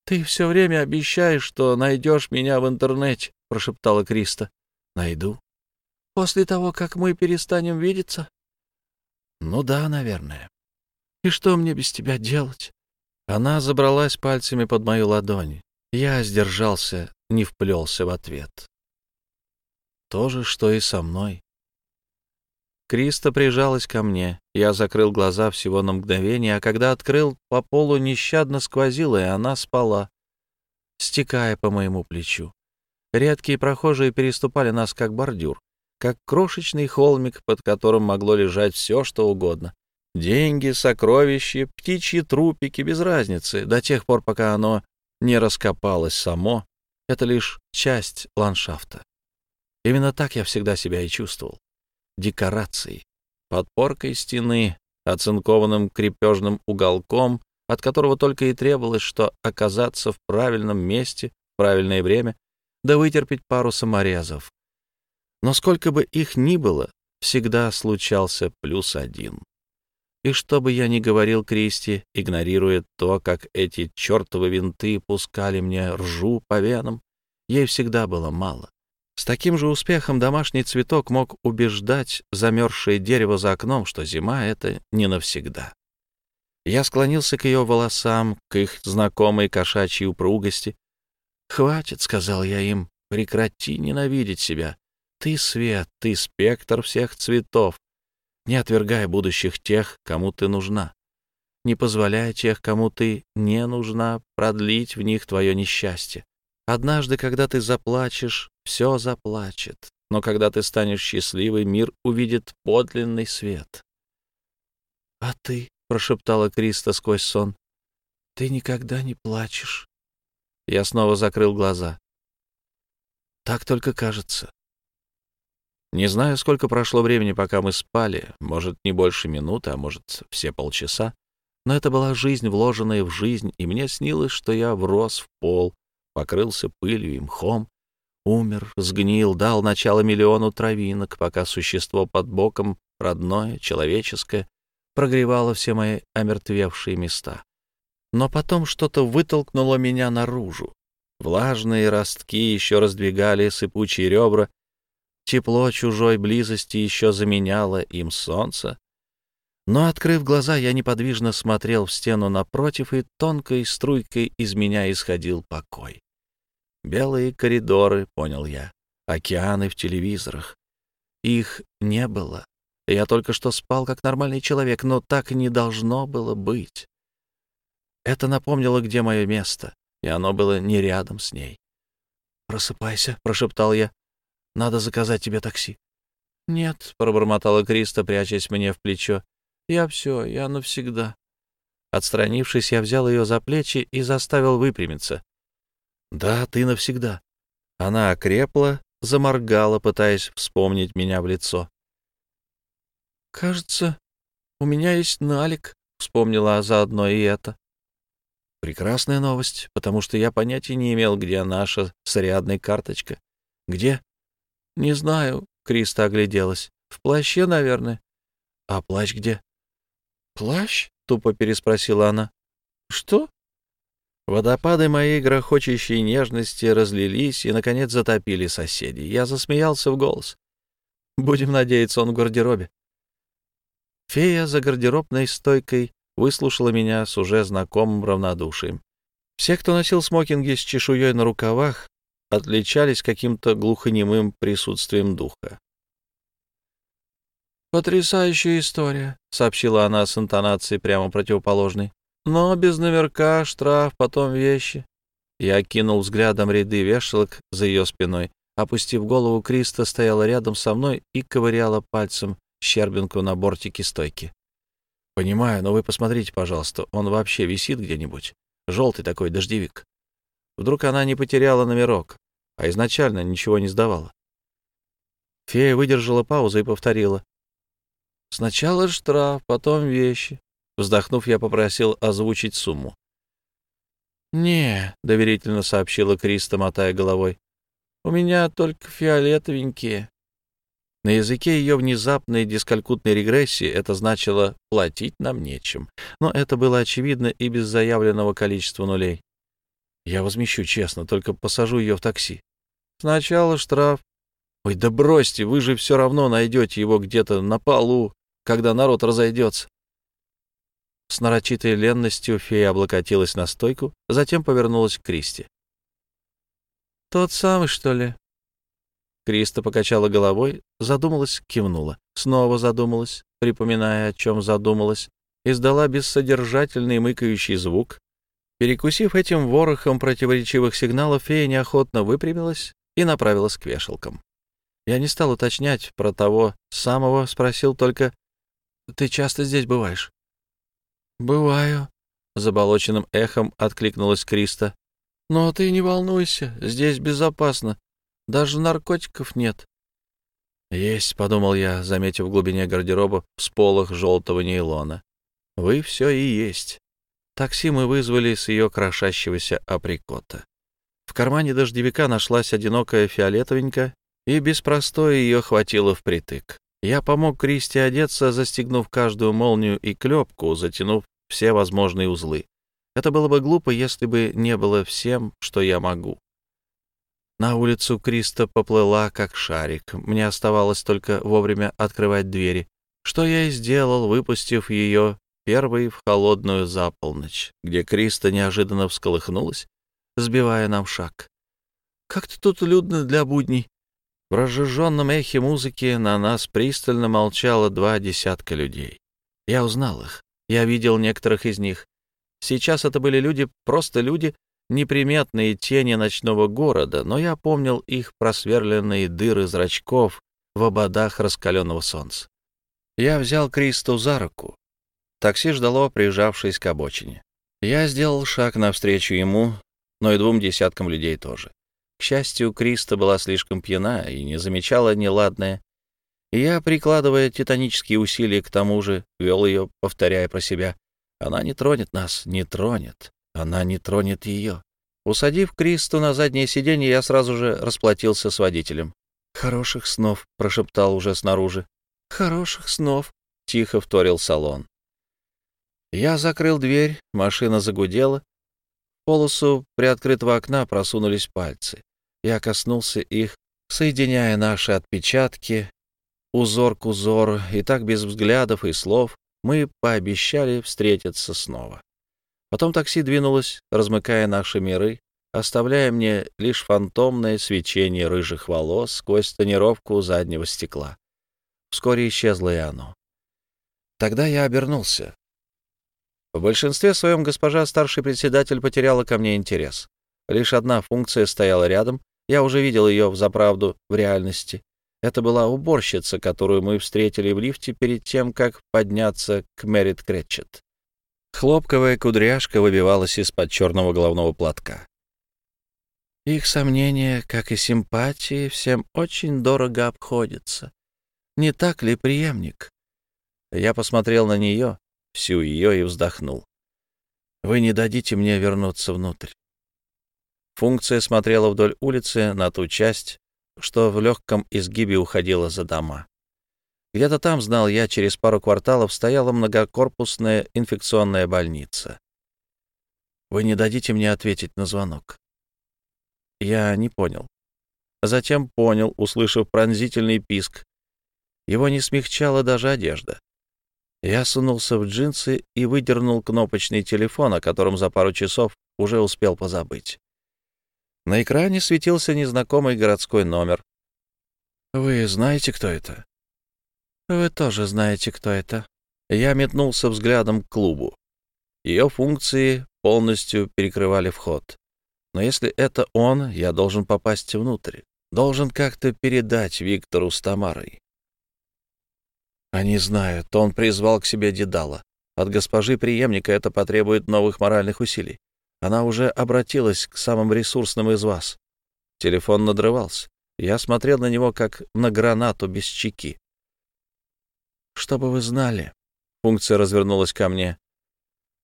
«Ты все время обещаешь, что найдешь меня в интернете», — прошептала Криста. «Найду». «После того, как мы перестанем видеться?» «Ну да, наверное». «И что мне без тебя делать?» Она забралась пальцами под мою ладонь. Я сдержался, не вплелся в ответ. То же, что и со мной. Криста прижалась ко мне. Я закрыл глаза всего на мгновение, а когда открыл, по полу нещадно сквозило, и она спала, стекая по моему плечу. Редкие прохожие переступали нас как бордюр, как крошечный холмик, под которым могло лежать все, что угодно. Деньги, сокровища, птичьи трупики, без разницы, до тех пор, пока оно не раскопалось само. Это лишь часть ландшафта. Именно так я всегда себя и чувствовал. Декорацией, подпоркой стены, оцинкованным крепежным уголком, от которого только и требовалось, что оказаться в правильном месте в правильное время, да вытерпеть пару саморезов. Но сколько бы их ни было, всегда случался плюс один. И что бы я ни говорил Кристи, игнорируя то, как эти чертовы винты пускали мне ржу по венам, ей всегда было мало. С таким же успехом домашний цветок мог убеждать замерзшее дерево за окном, что зима — это не навсегда. Я склонился к ее волосам, к их знакомой кошачьей упругости. «Хватит», — сказал я им, — «прекрати ненавидеть себя. Ты свет, ты спектр всех цветов. Не отвергай будущих тех, кому ты нужна. Не позволяй тех, кому ты не нужна, продлить в них твое несчастье. Однажды, когда ты заплачешь, все заплачет. Но когда ты станешь счастливой, мир увидит подлинный свет. — А ты? прошептала Криста сквозь сон. «Ты никогда не плачешь». Я снова закрыл глаза. Так только кажется. Не знаю, сколько прошло времени, пока мы спали, может, не больше минуты, а может, все полчаса, но это была жизнь, вложенная в жизнь, и мне снилось, что я врос в пол, покрылся пылью и мхом, умер, сгнил, дал начало миллиону травинок, пока существо под боком, родное, человеческое, прогревала все мои омертвевшие места. Но потом что-то вытолкнуло меня наружу. Влажные ростки еще раздвигали сыпучие ребра, тепло чужой близости еще заменяло им солнце. Но, открыв глаза, я неподвижно смотрел в стену напротив, и тонкой струйкой из меня исходил покой. Белые коридоры, понял я, океаны в телевизорах. Их не было. Я только что спал как нормальный человек, но так не должно было быть. Это напомнило, где мое место, и оно было не рядом с ней. «Просыпайся», — прошептал я. «Надо заказать тебе такси». «Нет», — пробормотала Криста, прячась мне в плечо. «Я все, я навсегда». Отстранившись, я взял ее за плечи и заставил выпрямиться. «Да, ты навсегда». Она окрепла, заморгала, пытаясь вспомнить меня в лицо. «Кажется, у меня есть налик», — вспомнила заодно и это. Прекрасная новость, потому что я понятия не имел, где наша срядная карточка. Где? Не знаю, Криста огляделась. В плаще, наверное. А плащ где? Плащ? Тупо переспросила она. Что? Водопады моей грохочущей нежности разлились и, наконец, затопили соседей. Я засмеялся в голос. Будем надеяться, он в гардеробе. Фея за гардеробной стойкой выслушала меня с уже знакомым равнодушием. Все, кто носил смокинги с чешуей на рукавах, отличались каким-то глухонемым присутствием духа. «Потрясающая история», — сообщила она с интонацией прямо противоположной. «Но без номерка, штраф, потом вещи». Я кинул взглядом ряды вешалок за ее спиной. Опустив голову, Криста стояла рядом со мной и ковыряла пальцем щербинку на бортике стойки. «Понимаю, но вы посмотрите, пожалуйста, он вообще висит где-нибудь? Желтый такой дождевик. Вдруг она не потеряла номерок, а изначально ничего не сдавала?» Фея выдержала паузу и повторила. «Сначала штраф, потом вещи». Вздохнув, я попросил озвучить сумму. «Не», — доверительно сообщила Криста, мотая головой. «У меня только фиолетовенькие». На языке ее внезапной дискалькутной регрессии это значило «платить нам нечем». Но это было очевидно и без заявленного количества нулей. Я возмещу, честно, только посажу ее в такси. Сначала штраф. Ой, да бросьте, вы же все равно найдете его где-то на полу, когда народ разойдется. С нарочитой ленностью фея облокотилась на стойку, затем повернулась к Кристи. «Тот самый, что ли?» Криста покачала головой, задумалась, кивнула. Снова задумалась, припоминая, о чем задумалась. Издала бессодержательный мыкающий звук. Перекусив этим ворохом противоречивых сигналов, фея неохотно выпрямилась и направилась к вешалкам. Я не стал уточнять про того самого, спросил только, «Ты часто здесь бываешь?» «Бываю», — заболоченным эхом откликнулась Криста. «Но ты не волнуйся, здесь безопасно. Даже наркотиков нет. «Есть», — подумал я, заметив в глубине гардероба всполох желтого нейлона. «Вы все и есть». Такси мы вызвали с ее крошащегося априкота. В кармане дождевика нашлась одинокая фиолетовенькая, и без простоя ее хватило впритык. Я помог Кристи одеться, застегнув каждую молнию и клепку, затянув все возможные узлы. Это было бы глупо, если бы не было всем, что я могу. На улицу Криста поплыла, как шарик. Мне оставалось только вовремя открывать двери, что я и сделал, выпустив ее первой в холодную заполночь, где Криста неожиданно всколыхнулась, сбивая нам шаг. Как-то тут людно для будней. В разжиженном эхе музыки на нас пристально молчало два десятка людей. Я узнал их. Я видел некоторых из них. Сейчас это были люди, просто люди, неприметные тени ночного города, но я помнил их просверленные дыры зрачков в ободах раскаленного солнца. Я взял Кристу за руку. Такси ждало, прижавшись к обочине. Я сделал шаг навстречу ему, но и двум десяткам людей тоже. К счастью, Криста была слишком пьяна и не замечала неладное. Я, прикладывая титанические усилия к тому же, вел ее, повторяя про себя. Она не тронет нас, не тронет. Она не тронет ее. Усадив Кристу на заднее сиденье, я сразу же расплатился с водителем. «Хороших снов», — прошептал уже снаружи. «Хороших снов», — тихо вторил салон. Я закрыл дверь, машина загудела. Полосу приоткрытого окна просунулись пальцы. Я коснулся их, соединяя наши отпечатки, узор к узору, и так без взглядов и слов мы пообещали встретиться снова. Потом такси двинулось, размыкая наши миры, оставляя мне лишь фантомное свечение рыжих волос сквозь тонировку заднего стекла. Вскоре исчезло и оно. Тогда я обернулся. В большинстве своем госпожа старший председатель потеряла ко мне интерес. Лишь одна функция стояла рядом, я уже видел ее в заправду в реальности. Это была уборщица, которую мы встретили в лифте перед тем, как подняться к Мэрит Кретчет. Хлопковая кудряшка выбивалась из-под черного головного платка. Их сомнения, как и симпатии, всем очень дорого обходятся. Не так ли, преемник? Я посмотрел на нее, всю ее, и вздохнул. Вы не дадите мне вернуться внутрь. Функция смотрела вдоль улицы на ту часть, что в легком изгибе уходила за дома. Где-то там, знал я, через пару кварталов стояла многокорпусная инфекционная больница. Вы не дадите мне ответить на звонок. Я не понял. Затем понял, услышав пронзительный писк. Его не смягчала даже одежда. Я сунулся в джинсы и выдернул кнопочный телефон, о котором за пару часов уже успел позабыть. На экране светился незнакомый городской номер. «Вы знаете, кто это?» «Вы тоже знаете, кто это». Я метнулся взглядом к клубу. Ее функции полностью перекрывали вход. Но если это он, я должен попасть внутрь. Должен как-то передать Виктору с Тамарой. Они знают, он призвал к себе Дедала. От госпожи преемника это потребует новых моральных усилий. Она уже обратилась к самым ресурсным из вас. Телефон надрывался. Я смотрел на него, как на гранату без чеки. «Чтобы вы знали», — функция развернулась ко мне,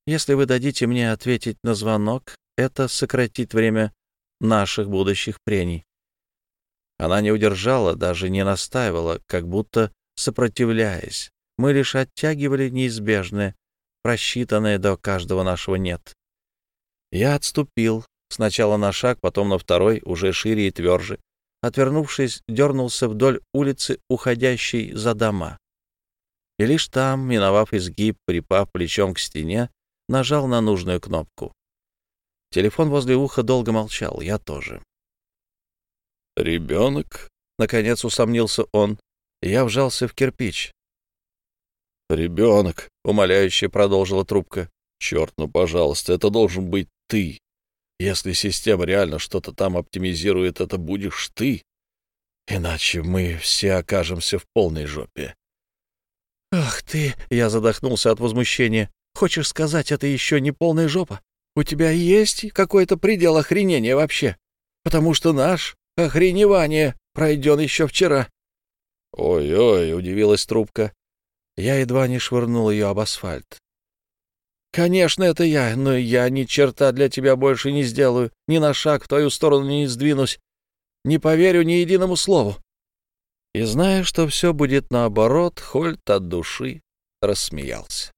«если вы дадите мне ответить на звонок, это сократит время наших будущих прений». Она не удержала, даже не настаивала, как будто сопротивляясь. Мы лишь оттягивали неизбежное, просчитанное до каждого нашего «нет». Я отступил, сначала на шаг, потом на второй, уже шире и тверже. Отвернувшись, дернулся вдоль улицы, уходящей за дома. И лишь там, миновав изгиб, припав плечом к стене, нажал на нужную кнопку. Телефон возле уха долго молчал, я тоже. «Ребенок?» — наконец усомнился он. Я вжался в кирпич. «Ребенок», — умоляюще продолжила трубка. «Черт, ну, пожалуйста, это должен быть ты. Если система реально что-то там оптимизирует, это будешь ты. Иначе мы все окажемся в полной жопе. «Ах ты!» — я задохнулся от возмущения. «Хочешь сказать, это еще не полная жопа? У тебя есть какой-то предел охренения вообще? Потому что наш охреневание пройден еще вчера». «Ой-ой!» — удивилась трубка. Я едва не швырнул ее об асфальт. «Конечно, это я, но я ни черта для тебя больше не сделаю, ни на шаг в твою сторону не сдвинусь, не поверю ни единому слову». И зная, что все будет наоборот, Хольт от души рассмеялся.